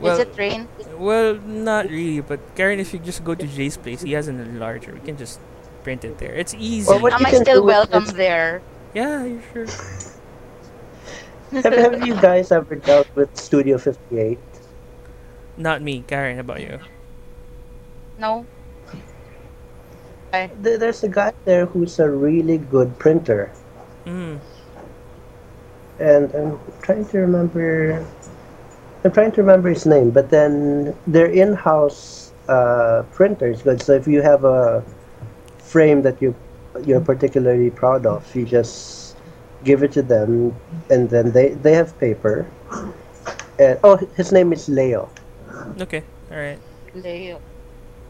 Well, Is it rain? Well, not really, but Karen, if you just go to Jay's place, he has an enlarger. We can just print it there. It's easy. Well, what Am I still welcome there? yeah, you sure? have, have you guys ever dealt with Studio 58? Not me, Karen. How about you? No. There- There's a guy there who's a really good printer, Mm. and I'm trying to remember. I'm trying to remember his name, but then their in-house uh, printer is good. So if you have a frame that you you're particularly proud of, you just give it to them, and then they they have paper. And oh, his name is Leo, Okay, all right. Leo.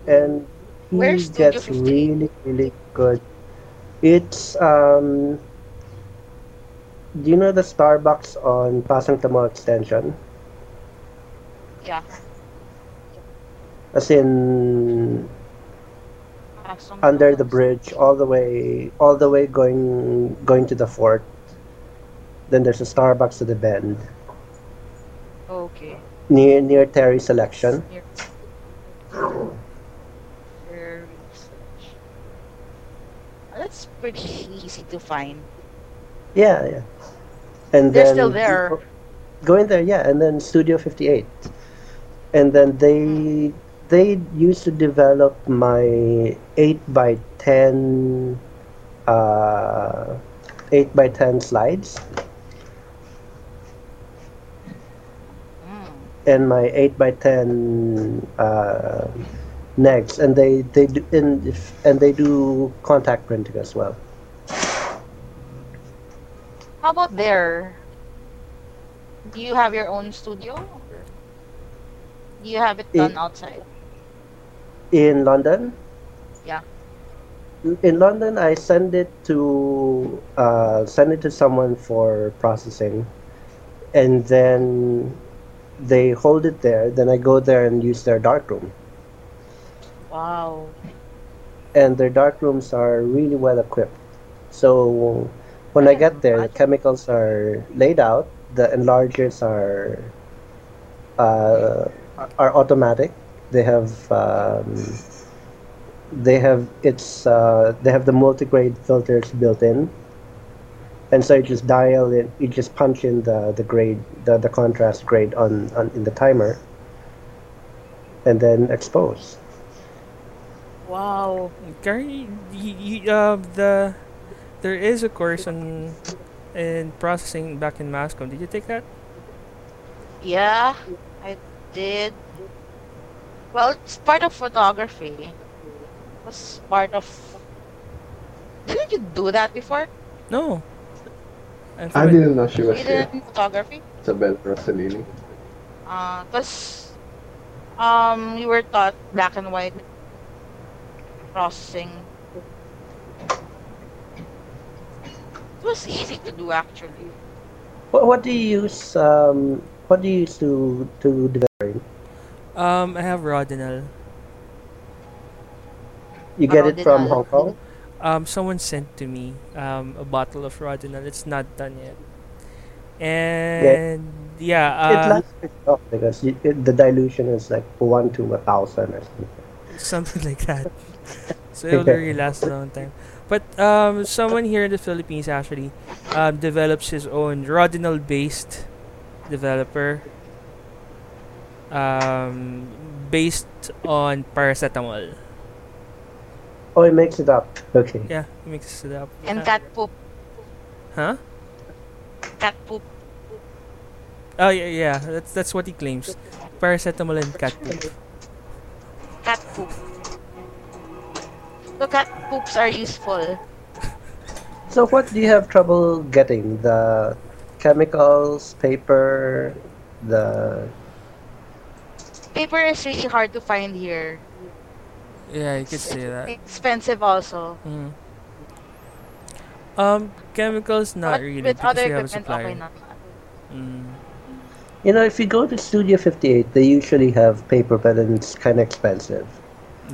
and he Where's gets really really good. It's um. Do you know the Starbucks on Pasong Tamo Extension? Yeah. As in under the bridge, all the way, all the way going going to the fort. Then there's a Starbucks to the bend Okay. near near Terry Selection. That's pretty easy to find. Yeah, yeah. And They're then still there. Go in there, yeah, and then Studio 58. And then they they used to develop my 8 by 10 uh 8 by 10 slides Mm. and my 8 by 10 uh and they they do and, if, and they do contact printing as well How about there? Do you have your own studio? Do you have it done outside? in london Yeah. in london i send it to uh send it to someone for processing and then they hold it there then i go there and use their darkroom Wow. and their dark rooms are really well equipped. So when I get there, the chemicals are laid out. The enlargers are uh, are automatic. They have um, they have it's uh, they have the multi-grade filters built in, and so you just dial it. You just punch in the the grade the, the contrast grade on, on in the timer, and then expose. Wow. Gary, y- y- uh, the there is a course on in processing back in Mascom. Did you take that? Yeah, I did. Well, it's part of photography. It was part of. Didn't you do that before? No. I'm I familiar- didn't know she was You here. did photography? Isabel Rossellini. Uh, cause um, we were taught black and white processing. It was easy to do actually. What, what do you use? Um, what do you use to to develop? Um, I have Rodinal. You get it from Hong Kong. Um, someone sent to me um a bottle of Rodinal. It's not done yet. And yeah, it uh, lasts pretty long because you, it, the dilution is like one to a thousand or something. something like that. so it'll really last a long time. But um, someone here in the Philippines actually um, develops his own Rodinal-based developer um, based on paracetamol. Oh, it makes it up. Okay. Yeah, he makes it up. And Uh, cat poop. Huh? Cat poop. Oh yeah, yeah. That's that's what he claims. Paracetamol and cat poop. Cat poop. So cat poops are useful. So what do you have trouble getting? The chemicals, paper, the Paper is really hard to find here. Yeah, you could say that. Expensive also. Mm. Um, chemicals not but really with because other we have a equipment, supplier. okay na. Mm. You know, if you go to Studio 58, they usually have paper, but it's kind of expensive.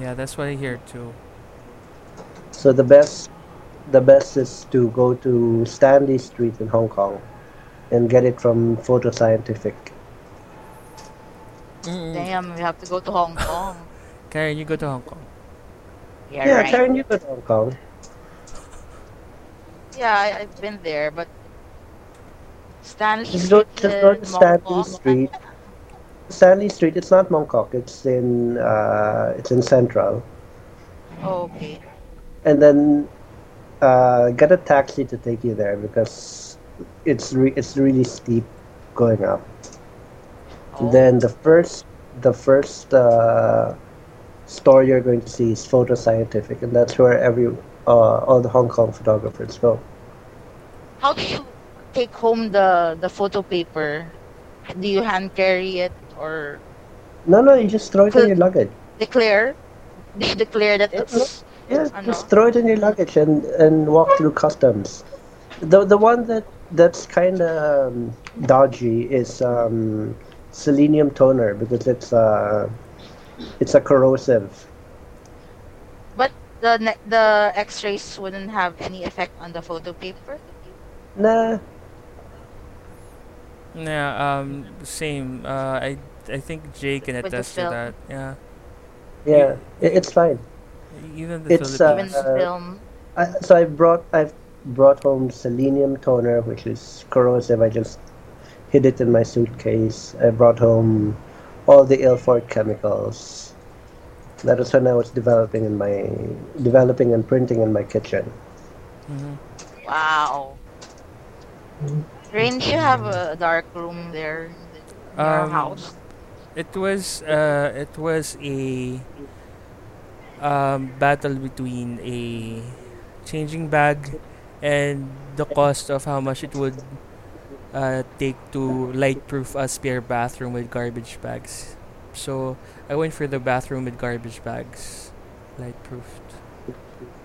Yeah, that's what I hear too. So the best, the best is to go to Stanley Street in Hong Kong, and get it from Photo Scientific. Mm-mm. Damn, we have to go to Hong Kong. Karen, you go to Hong Kong. Yeah, Yeah, right. Karen, you go to Hong Kong. Yeah, I, I've been there, but Stanley Just go, Street just go to Stanley Mongkok. Street. Stanley Street. It's not Mongkok. It's in, uh, it's in Central. Oh, okay. And then uh, get a taxi to take you there because it's re- it's really steep going up. Oh. Then the first the first uh, store you're going to see is Photo Scientific, and that's where every uh, all the Hong Kong photographers go. How do you take home the the photo paper? Do you hand carry it or No, no, you just throw it in your luggage. declare? Do you declare that it's Yeah, Ano? just throw it in your luggage and, and walk through customs. The the one that that's kind of um, dodgy is um, selenium toner because it's uh it's a corrosive. but the ne- the X-rays wouldn't have any effect on the photo paper? Nah, Yeah, um, same. Uh, I I think Jay can With the attest to film. that. Yeah, yeah, it, it's fine. Even the It's, uh, Philippines. Even the film. I, so I brought I've brought home selenium toner, which is corrosive. I just hid it in my suitcase. I brought home all the Ilford chemicals. That was when I was developing in my developing and printing in my kitchen. Mhm. Wow. Rain, do you have a dark room there in your Um, house? It was uh, it was a um, battle between a changing bag and the cost of how much it would uh, take to light-proof a spare bathroom with garbage bags. So I went for the bathroom with garbage bags, light-proofed.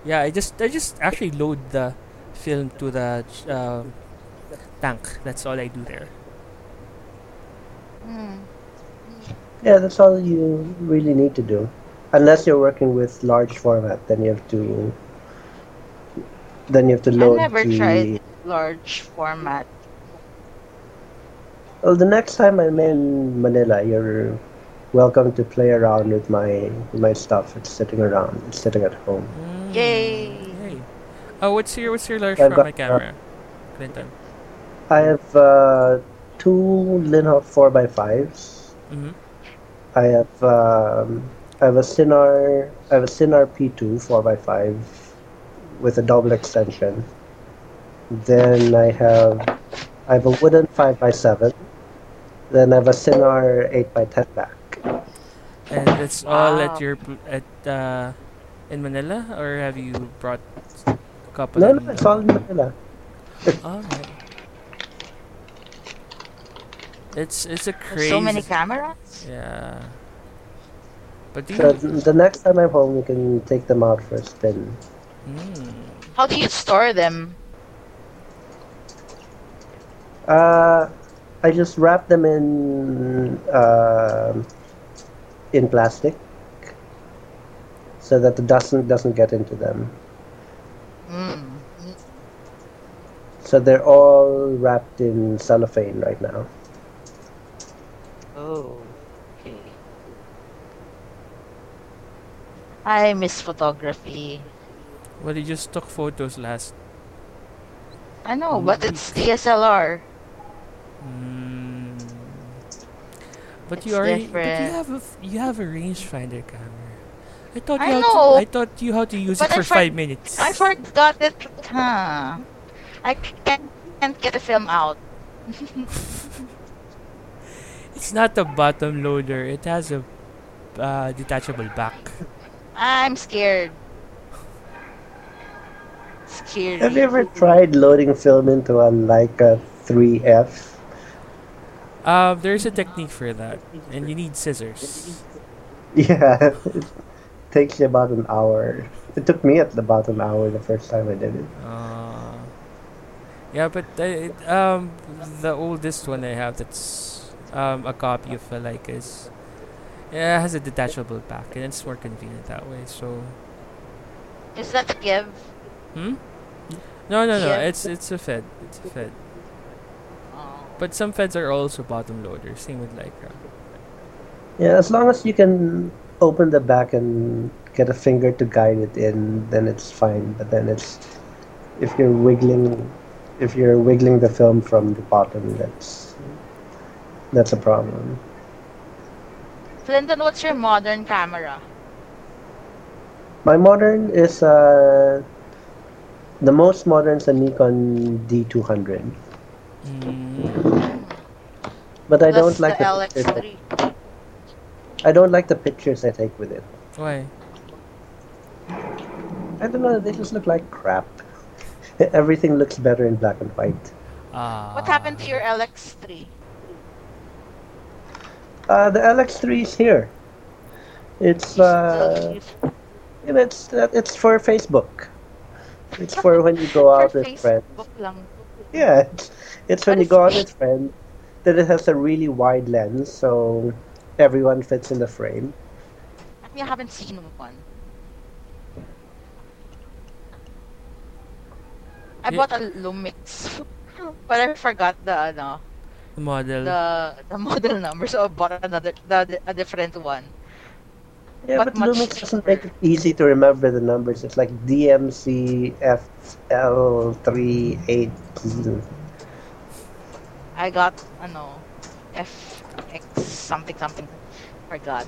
Yeah, I just I just actually load the film to the uh, tank. That's all I do there. Hmm. Yeah, that's all you really need to do. Unless you're working with large format, then you have to then you have to load. I load never the tried large format. Well, the next time I'm in Manila, you're welcome to play around with my my stuff. It's sitting around. It's sitting at home. Mm, Yay. Hey. Oh, what's your what's your large I've got, format uh, camera, Clinton? I have uh, two Linhof four x fives. Mm-hmm. I have um, I have a Sinar I have a Sinar P2 four x five with a double extension. Then I have I have a wooden five x seven. Then I have a Sinar eight x ten back. And it's all at your pl- at uh, in Manila, or have you brought a couple? No, in- no, it's all in Manila. Alright. It's it's a There's crazy. so many cameras. Yeah. But do So you? th- the next time I'm home, we can take them out for a spin. Mm. How do you store them? Uh, I just wrap them in uh, in plastic so that the dust doesn't doesn't get into them. Hmm. So they're all wrapped in cellophane right now. Oh. Okay. I miss photography. Well, you just took photos last. I know, but it's DSLR. Mm. But you It's already, but you have a you have a rangefinder camera. I taught I you how know. to, I taught you how to use But it I for five minutes. I forgot it, huh? I can't, can't get the film out. It's not a bottom loader. It has a uh, detachable back. I'm scared. Scared. Have you ever tried loading film into a Leica 3F? Um, there's a technique for that, and you need scissors. Yeah, it takes you about an hour. It took me at about an hour the first time I did it. Uh, yeah, but uh, it, um, the oldest one I have that's um, a copy of a Leica is yeah, it has a detachable back, and it's more convenient that way. So, Is that a Kiev? hmm? No, no, no. Yeah. It's it's a Fed. It's a Fed. Oh. But some Feds are also bottom loaders. Same with Leica. Yeah, as long as you can open the back and get a finger to guide it in, then it's fine. But then it's if you're wiggling, if you're wiggling the film from the bottom, that's that's a problem. Clinton, what's your modern camera? My modern is uh, the most modern is a Nikon D200, Mm. but I That's don't like the the pictures. I, LX3. I don't like the pictures I take with it. Why? I don't know. They just look like crap. Everything looks better in black and white. Ah. What happened to your LX3? Uh, the LX3 is here. It's uh, you it's uh, it's for Facebook. It's for when you go out with friends. Yeah, it's, it's when you go out with friends. that it has a really wide lens, so everyone fits in the frame. I haven't seen one. I bought a Lumix, but I forgot the ano, The model. the the model number, so I bought another the, a different one. Yeah, But but, much Lumix doesn't make it easy to remember the numbers. It's like DMC FX38. I got I know, FX something something, forgot.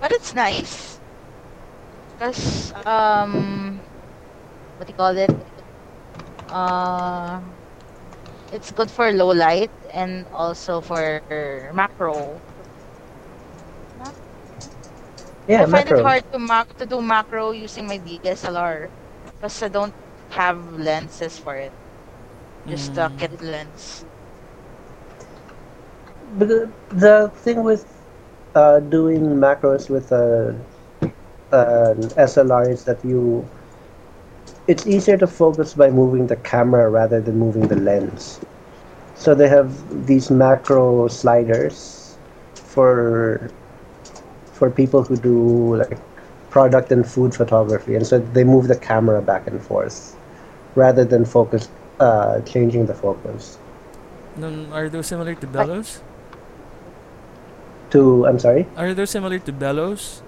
But it's nice, cause um, what do you call it? Uh, it's good for low light and also for macro. Yeah, I find macro. it hard to mac to do macro using my DSLR because I don't have lenses for it. Just a Mm. kit lens. But the, the thing with uh, doing macros with a an SLR is that you it's easier to focus by moving the camera rather than moving the lens. So they have these macro sliders for for people who do like product and food photography, and so they move the camera back and forth rather than focus uh, changing the focus. No, are those similar to bellows? To I'm sorry. Are those similar to bellows?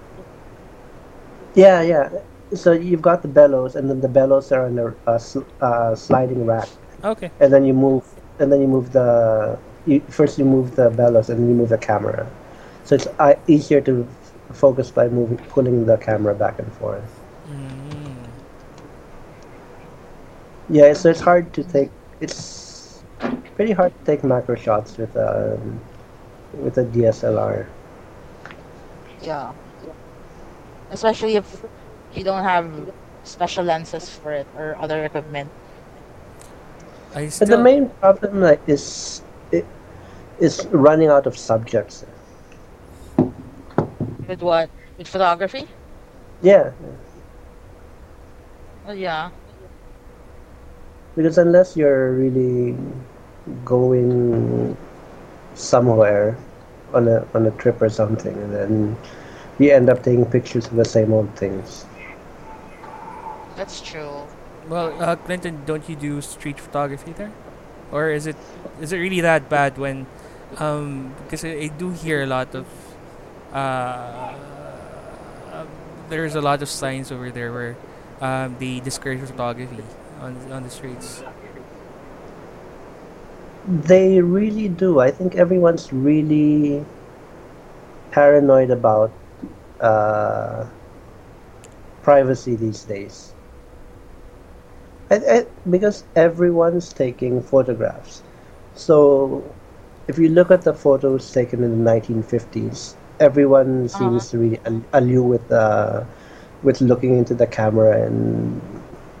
Yeah, yeah. So you've got the bellows, and then the bellows are on a, a sl- uh, sliding rack, Okay. and then you move, and then you move the. You, first, you move the bellows, and then you move the camera. So it's uh, easier to f- focus by moving, pulling the camera back and forth. Mm. Yeah, so it's hard to take. It's pretty hard to take macro shots with a with a DSLR. Yeah. Especially if you don't have special lenses for it or other equipment. I But the main problem like, is i- is running out of subjects. With what? With photography? Yeah, Oh yeah. Because unless you're really going somewhere on a on a trip or something, and then you end up taking pictures of the same old things. That's true. Well, uh, Clinton, don't you do street photography there, or is it is it really that bad when? Um, because I, I do hear a lot of uh, um, there's a lot of signs over there where um, they discourage photography on on the streets. They really do. I think everyone's really paranoid about uh, privacy these days. I, I, because everyone's taking photographs. So if you look at the photos taken in the 1950s, everyone seems to really al- allure with uh, with looking into the camera and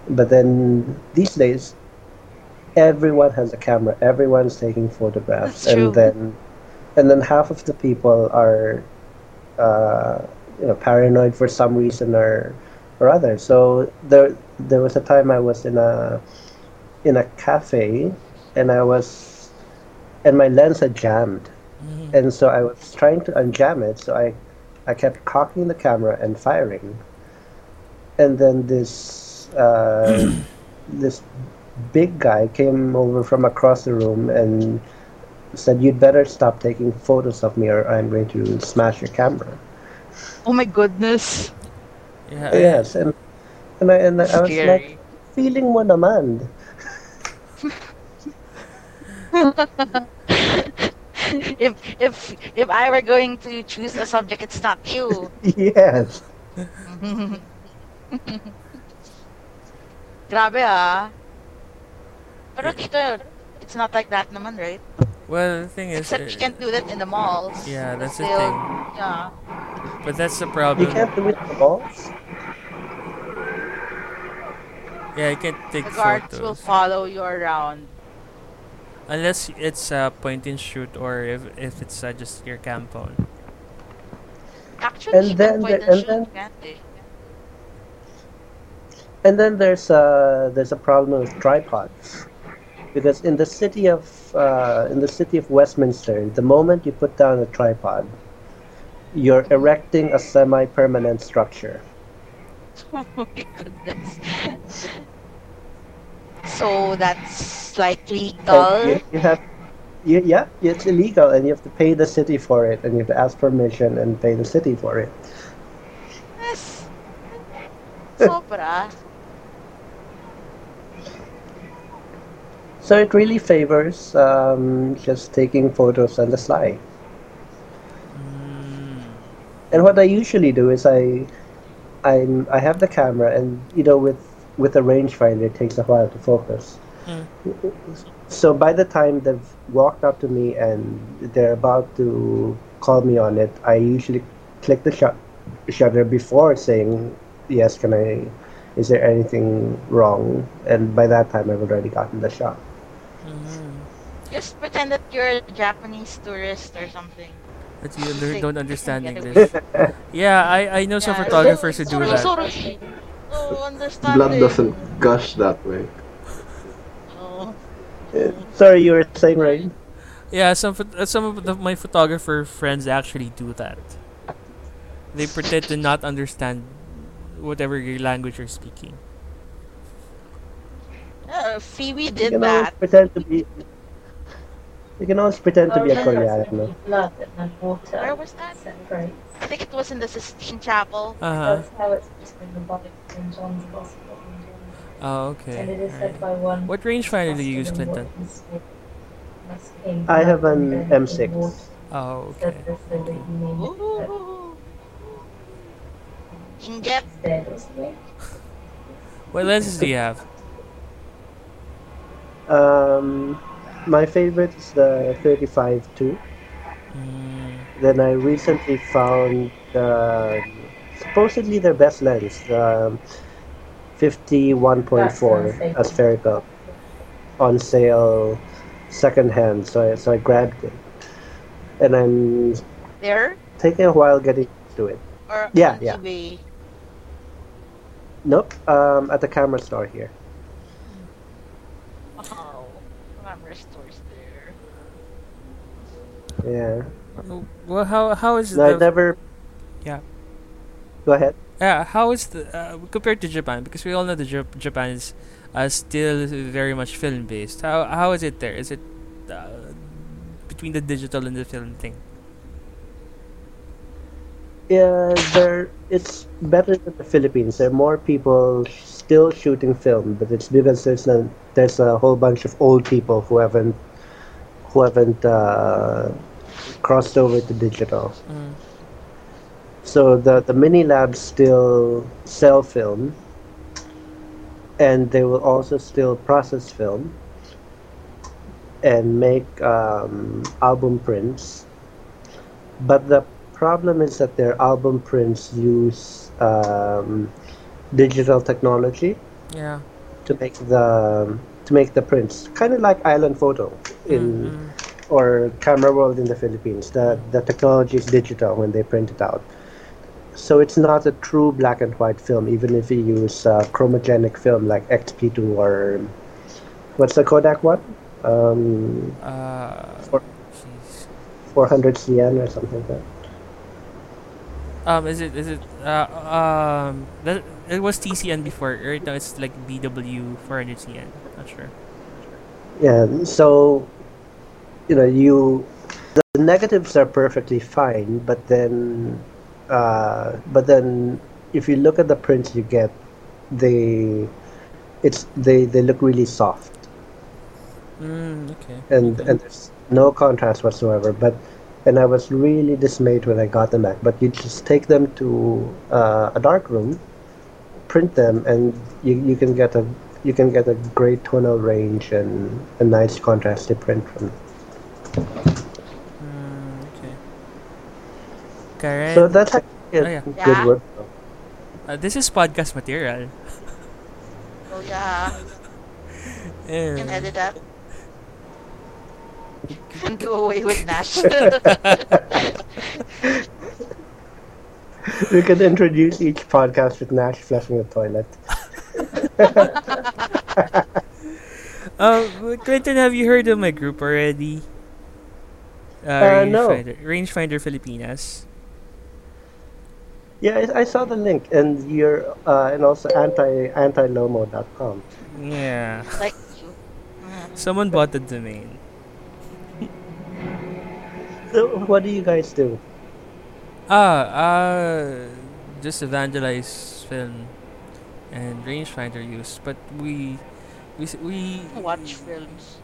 but then these days everyone has a camera everyone's taking photographs That's true. and then and then half of the people are uh, you know paranoid for some reason or or other so there there was a time i was in a in a cafe and i was and my lens had jammed Mhm. and so i was trying to unjam it so i i kept cocking the camera and firing and then this uh, this big guy came over from across the room and said, "You'd better stop taking photos of me, or I'm going to smash your camera." Oh my goodness. Yeah. Yes, and and I and I was like, "Feeling mo naman." if if if I were going to choose a subject, it's not you. yes. Grabe ah. Pero dito, it's not like that naman, right? Well, the thing is, Except uh, you can't do that in the malls. Yeah, that's the thing. Yeah. but that's the problem. You can't do it in the malls. Yeah, you can't take The guards will follow you around. unless it's a point and shoot or if if it's uh, just your cam phone. Actually, And you then point the- and and shoot, then- can't they? And then there's a there's a problem with tripods, because in the city of uh, in the city of Westminster, the moment you put down a tripod, you're erecting a semi-permanent structure. Oh my goodness. So that's like And legal. you, you have, you, yeah, it's illegal, and you have to pay the city for it, and you have to ask permission and pay the city for it. Yes. Sobra. So it really favors um, just taking photos on the sly. Mm, And what I usually do is I, I'm I have the camera, and you know with with a rangefinder it takes a while to focus. Mm. So by the time they've walked up to me and they're about to call me on it, I usually click the shut shutter before saying yes. Can I? Is there anything wrong? And by that time, I've already gotten the shot. mhm. Just pretend that you're a Japanese tourist or something. That you under- don't you understand English. Yeah, I I know some Yeah, photographers who do sorry, that. Sorry. Oh. Blood doesn't gush that way. Oh. Uh, Sorry, you were saying right? Yeah, some uh, some of the, my photographer friends actually do that. They pretend to not understand whatever your language you're speaking. Uh, Phoebe You did can always that. pretend to be. You can always pretend to Oh, be a yeah, Korean. it's blood and then water Where was that? separate. I think it was in the Sistine Chapel. Uh huh. That's how it's in the Bible in John's Gospel. in John. Oh, okay. And it is alright. said by one. What rangefinder do you use, Clinton? what he spoke. Must came I have an M6. Oh, okay. this so that you may not get Ooh. Inget. dead or something. What lenses do you have? Um, my favorite is the 35 2. Mm, Then I recently found uh, supposedly their best lens, the 51.4 That's aspherical, on sale second hand. So I, so I grabbed it, and I'm There? taking a while getting to it. Or Yeah, yeah. eBay? Nope, um, at the camera store here. Oh, camera stores there. Yeah, well, how how is no, I the never. Go ahead. yeah how is the uh, compared to Japan because we all know that Jap- Japan is uh, still very much film based. How how is it there? Is it uh, between the digital and the film thing? Yeah, there. It's better than the Philippines. There are more people still shooting film, but it's because there's a there's a whole bunch of old people who haven't who haven't uh, crossed over to digital. Mm. So the the mini labs still sell film, and they will also still process film and make um, album prints. But the problem is that their album prints use um, digital technology Yeah. to make the to make the prints, kind of like Island Photo in Mm, or Camera World in the Philippines. The the technology is digital when they print it out. So it's not a true black and white film, even if you use uh, chromogenic film like XP2 or what's the Kodak one? Um, uh, For- 400 CN or something like that. Um, is it is it uh um that it was TCN before right now it's like BW 400 CN not sure Yeah. So you know you the negatives are perfectly fine, but then uh, but then if you look at the prints you get, they it's they they look really soft. mm, okay and okay. and there's no contrast whatsoever. But and I was really dismayed when I got them back. But you just take them to uh, a dark room, print them, and you, you can get a you can get a great tonal range and a nice contrasty print from. mm, okay Karen So that's actually a Oh, yeah. good Yeah. work. uh, this is podcast material Oh yeah, you can yeah. edit that. And do away with Nash. We could introduce each podcast with Nash flushing the toilet. um Clinton have you heard of my group already Uh, no. Rangefinder, Rangefinder Filipinas Yeah, I, I saw the link, and you're uh, and also anti antilomo.com. yeah like you. Someone bought the domain So what do you guys do? Ah, uh, just evangelize film and rangefinder use, but we, we, we. Watch films.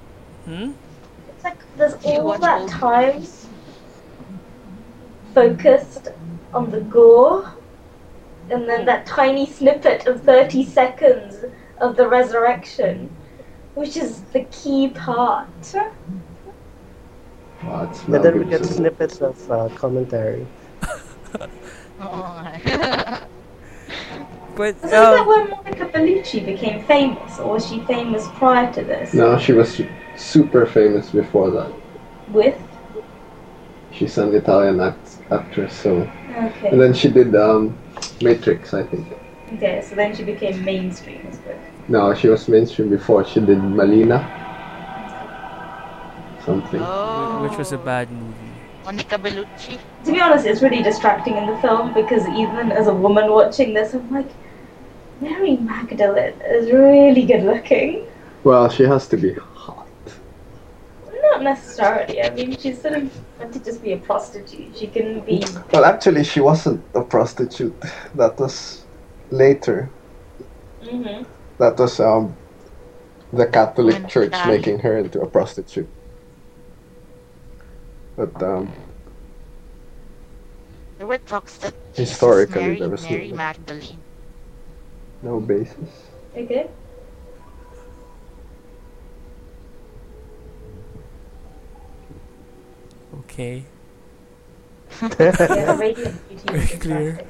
Hmm. It's like there's all that old time focused on the gore, and then that tiny snippet of 30 seconds of the resurrection, which is the key part. Wow, And then we get Gibson. snippets of uh, commentary. But So is that um, when Monica Bellucci became famous, or was she famous prior to this? No, she was super famous before that. With? She's an Italian act- actress, so. Okay. And then she did um, Matrix, I think. Okay, so then she became mainstream as well. No, she was mainstream before. She did Malèna. Something. Oh. which was a bad movie. Monica Bellucci. To be honest, it's really distracting in the film because even as a woman watching this, I'm like, Mary Magdalene is really good looking. Well, she has to be hot. Not necessarily. I mean, she's sort of meant to just be a prostitute. She can be. Well, actually, she wasn't a prostitute. That was later. hmm That was um, the Catholic When Church that- making her into a prostitute. But um, There were talks that Jesus Historically, married there was Mary no- Magdalene. no basis. Okay. Okay. Yeah, Radiant Beauty Very clear.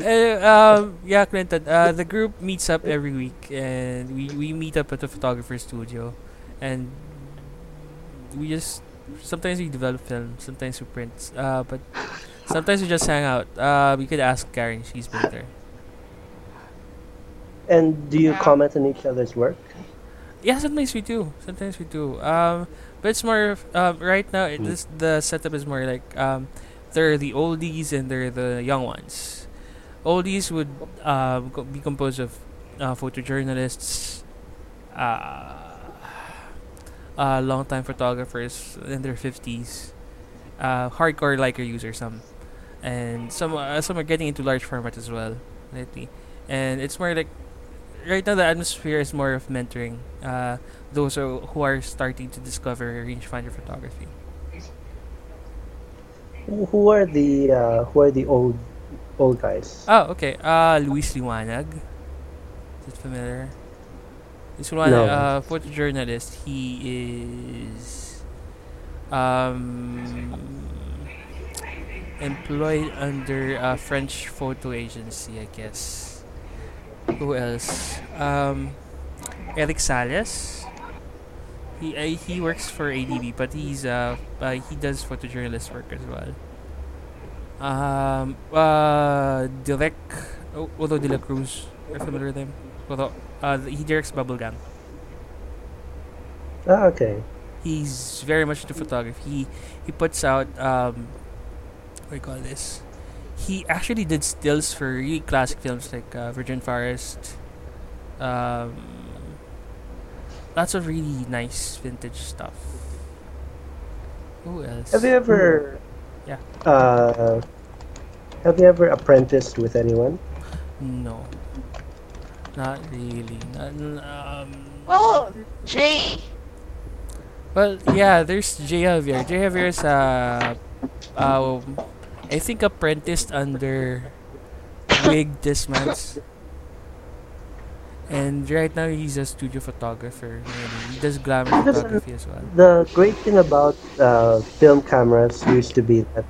Uh, um, yeah, Clinton. Uh, the group meets up every week, and we, we meet up at the photographer studio, and we just sometimes we develop film, sometimes we print. Uh, but sometimes we just hang out. Uh, we could ask Karen; she's been there. And do you comment on each other's work? Yeah, sometimes we do. Sometimes we do. Um, but it's more of, um, right now. It, Mm. this the setup is more like um, they're the oldies and they're the young ones. Oldies would um, co- be composed of uh, photojournalists, uh, uh, long-time photographers in their fifties, uh, hardcore Leica users some, and some uh, some are getting into large format as well lately. And it's more like right now the atmosphere is more of mentoring uh, those who, who are starting to discover rangefinder photography. Who who are the uh, who are the old old guys? Oh, okay. Uh, Luis Liwanag. Is it familiar? Luis Liwanag, No. uh, photojournalist. He is um, employed under a French photo agency, I guess. Who else? Um, Eric Sales. He uh, he works for ADB, but he's uh, uh he does photojournalist work as well. Um, uh, Direk, O- Odo de la Cruz. Are you familiar with him? Odo, uh, he directs Bubblegum. Ah, okay. He's very much into photography. He he puts out um, what do you call this? He actually did stills for really classic films like uh, Virgin Forest. Um, lots of really nice vintage stuff. Who else? Have you ever? Yeah. Uh, have you ever apprenticed with anyone? No, not really. Not, n- um, Well, Jay. Well, yeah, there's Jay Javier. Jay Javier is uh, um, I think apprenticed under Wig Tysmans. And right now he's a studio photographer. Really. He does glamour photography as well. The great thing about uh, film cameras used to be that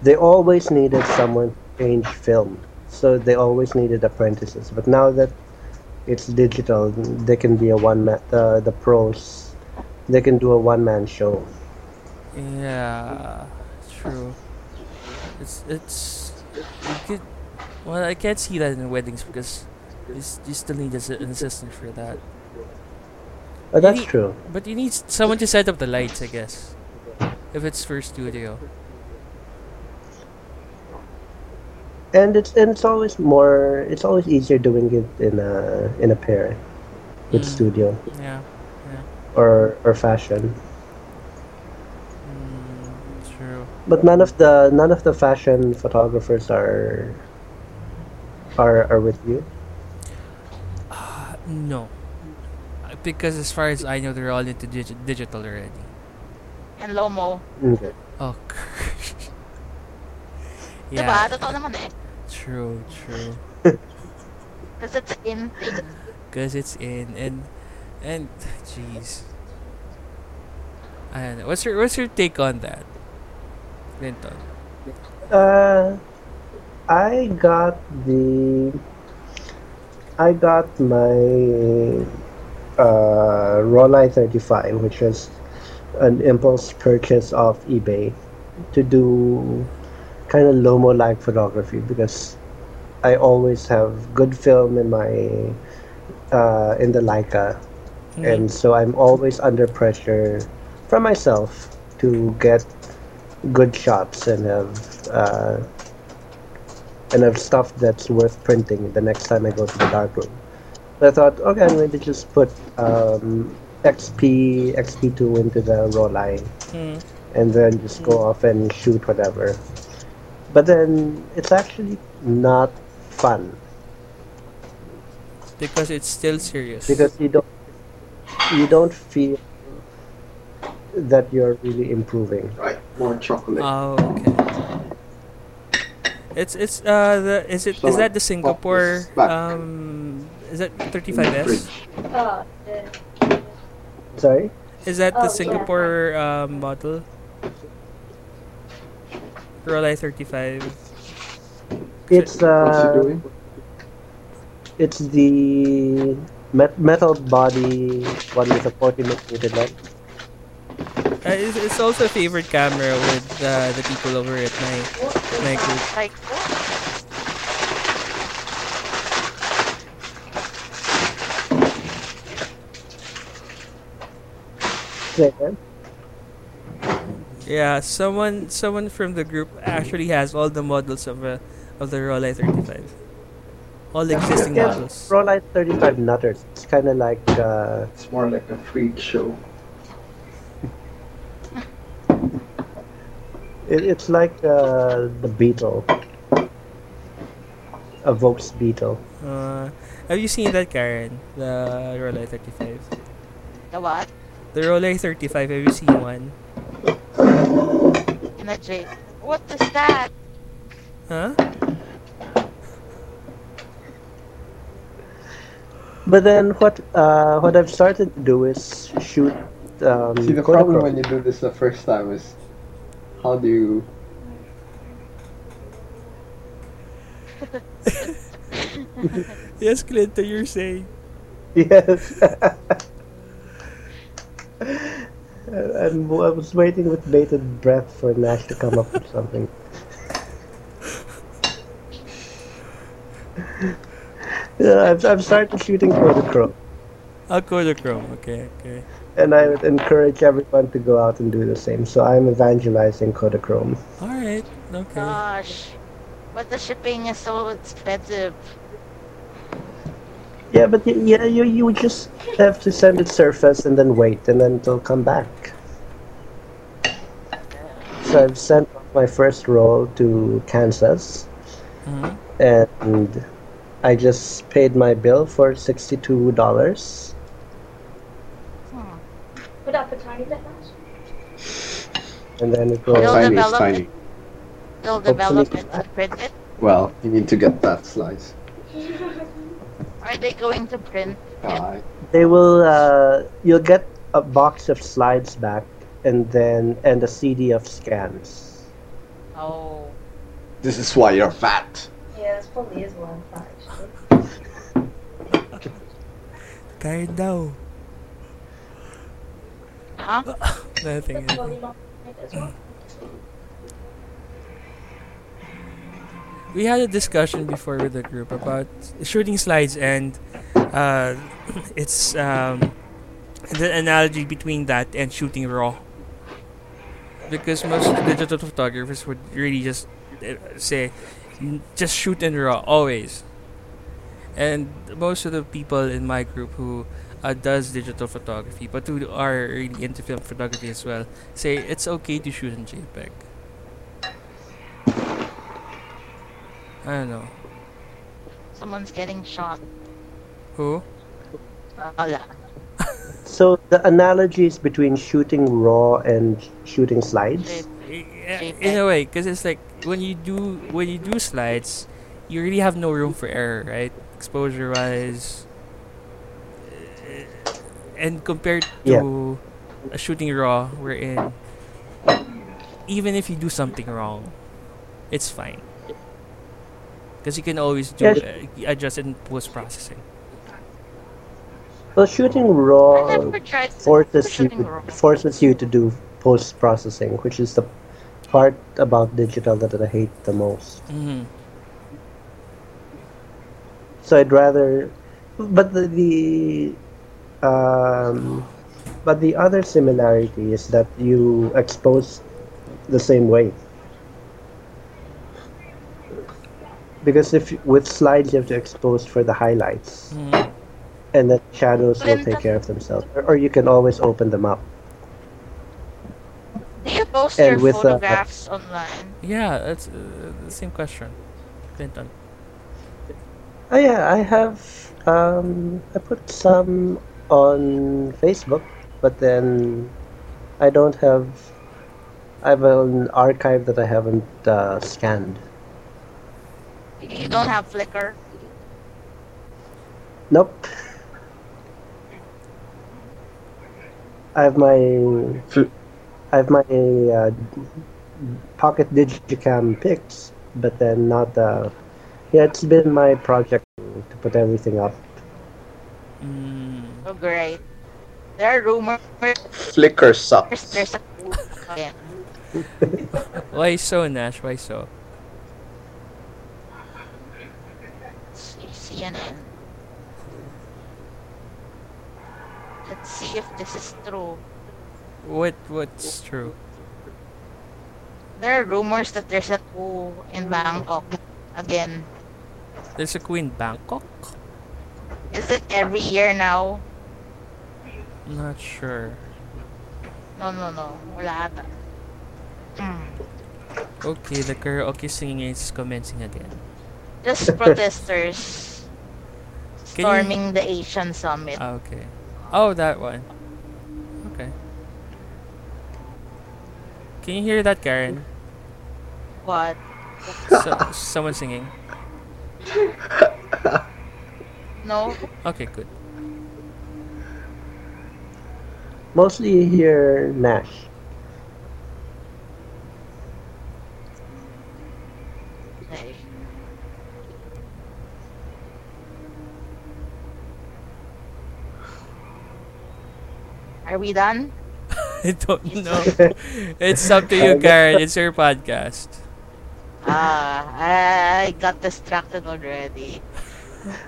they always needed someone to change film. So they always needed apprentices. But now that it's digital, they can be a one man. Uh, the pros, they can do a one man show. Yeah, true. It's it's you could, well I can't see that in weddings because you, you still need an assistant for that. Uh, that's need- true. But you need someone to set up the lights, I guess. If it's for studio. And it's and it's always more. It's always easier doing it in a in a pair, with Mm. studio Yeah. or or fashion. Mm, true. But none of the none of the fashion photographers are are are with you. Uh, no. Uh, Because as far as I know, they're all into digi- digital already. And Lomo. Okay. Oh, Diba? yeah. Totoo naman eh. True, true. Because it's in. Cause it's in and and jeez. I don't know. What's your what's your take on that, Uh, I got the. I got my uh, Rollei 35, which was an impulse purchase off eBay to do kind of Lomo like photography because I always have good film in my uh, in the Leica and so I'm always under pressure from myself to get good shots and have uh, and have stuff that's worth printing the next time I go to the darkroom. So I thought, okay, I'm going to just put um, XP XP2 into the Rollei Mm. and then just go off and shoot whatever. But then it's actually not fun because it's still serious. because you don't you don't feel that you're really improving. Right, more chocolate. Oh, okay. It's it's uh the is it is So, that the Singapore um is that In the 35s? Oh, yeah. Sorry. Is that Oh, the yeah. Singapore um, model? Rollei 35. It's What's he uh, doing? it's the met- metal body one with a 40 millimeter lens. Uh, it's, it's also a favorite camera with uh, the people over at my my group. Like, Yeah, someone someone from the group actually has all the models of uh, of the Rollei 35. All the existing Yeah, models. Rollei 35 nutters. It's kind of like uh, It's more like a freak show. It, it's like uh, the beetle, a Volks beetle. Uh, have you seen that, Karen? The Rollei 35. The what? The Rollei 35. Have you seen one? In a J. What is that? Huh? But then what uh, what I've started to do is shoot. Um, See, the Kodachrome. problem when you do this the first time is how do you. Yes, Clinton, you're saying. Yes. and I was waiting with bated breath for Nash to come up with something. yeah, I've, I've started shooting for the Kodachrome, I'll Kodachrome. Okay, okay. And I would encourage everyone to go out and do the same. So I'm evangelizing Kodachrome. Alright, okay. Gosh. But the shipping is so expensive. Yeah, but yeah, you you just have to send it surface and then wait, and then it'll come back. So I've sent my first roll to Kansas, Mhm. and I just paid my bill for sixty-two dollars. Put up a tiny bit, Nash. And then it will. It'll Tiny is develop tiny. it. They'll develop Hopefully- it and print it. Well, you need to get that slice. Are they going to print? Uh, They will. Uh, you'll get a box of slides back, and then and a CD of scans. Oh. this is why you're fat. Yeah, this probably is one fact, actually. Karen daw. Huh? We had a discussion before with the group about shooting slides and uh, it's um, the analogy between that and shooting raw. Because most digital photographers would really just uh, say just shoot in raw always. And most of the people in my group who uh, does digital photography but who are really into film photography as well say it's okay to shoot in jpeg i don't know Someone's getting shot. who Uh, wala. So the analogies between shooting raw and shooting slides. Yeah, in a way because it's like when you do when you do slides you really have no room for error right exposure wise and compared to a shooting raw we're in even if you do something wrong it's fine because you can always do Yeah, uh, adjust in post processing Well, shooting raw forces you raw. forces you to do post processing, which is the part about digital that I hate the most. mm-hmm. So I'd rather, but the, the um, but the other similarity is that you expose the same way. Because if with slides you have to expose for the highlights, Mhm. and then shadows will take care of themselves, or, or you can always open them up. Do you post And your with, uh, photographs online? yeah that's uh, the same question clinton Oh yeah, I have. Um, I put some on Facebook, but then I don't have. I have an archive that I haven't uh, scanned. You don't have Flickr? Nope. I have my. I have my uh, Pocket Digicam pics, but then not the. Yeah, it's been my project to put everything up. mm. Oh, great. There are rumors Flickr sucks. there's a cool why so nash why so CNN. Let's see if this is true. what what's true There are rumors that there's a coup in Bangkok again. there's a queen bangkok Is it every year now? Not sure No, no, no. Wala ata. Hmm. Okay, the karaoke singing is commencing again. Just protesters Can you- storming the ASEAN summit. Ah, okay. Oh, that one. Okay. Can you hear that, Karen? What? So, someone singing. No? Okay, good. Mostly you hear Nash. Okay. Are we done? I don't know. it's up to you, Karen. It's your podcast. Ah, I got distracted already.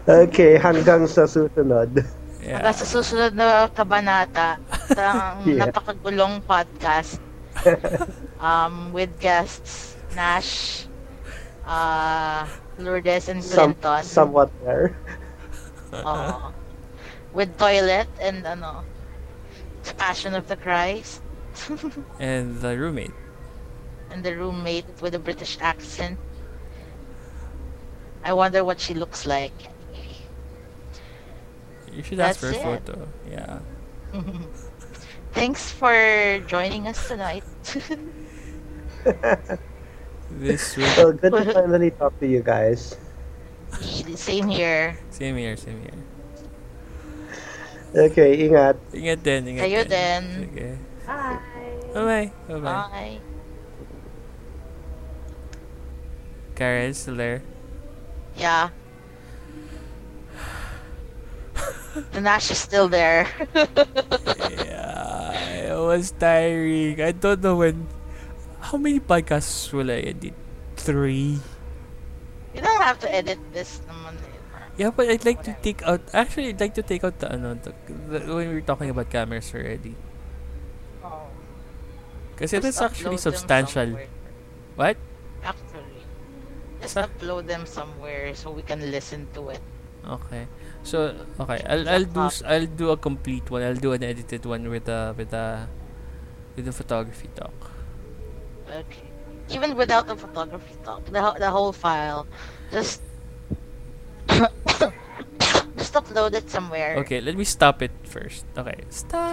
Okay, hanggang sa susunod. Yeah. Hanggang sa susunod na kabanata ng Yeah. napakagulong podcast um, with guests Nash, uh, Lourdes, and Some, somewhat there. Oo. with toilet and ano, Passion of the Christ. And the roommate. and the roommate with a British accent. I wonder what she looks like. You should ask for a it. photo. Yeah. Thanks for joining us tonight. This week. So good to finally talk to you guys. Same here. Same here, same here. Okay, ingat. Ingat din, ingat Kayo din. din. Sige. Bye. Bye-bye. Bye-bye. Bye. Karen, still there? Yeah. The Nash is still there. yeah, it was tiring. I don't know when. How many podcasts will I edit? Three. you don't have to edit this naman. Yeah, but I'd like to take out. Actually, I'd like to take out the ano, the, the, when we were talking about cameras already. Oh. Kasi Just that's actually substantial. What? Actually. Just upload them somewhere so we can listen to it. Okay. So okay, I'll I'll do s- I'll do a complete one. I'll do an edited one with the with the with the photography talk. Okay. Even without the photography talk, the, the whole file, just just upload it somewhere. Okay, let me stop it first. Okay, stop.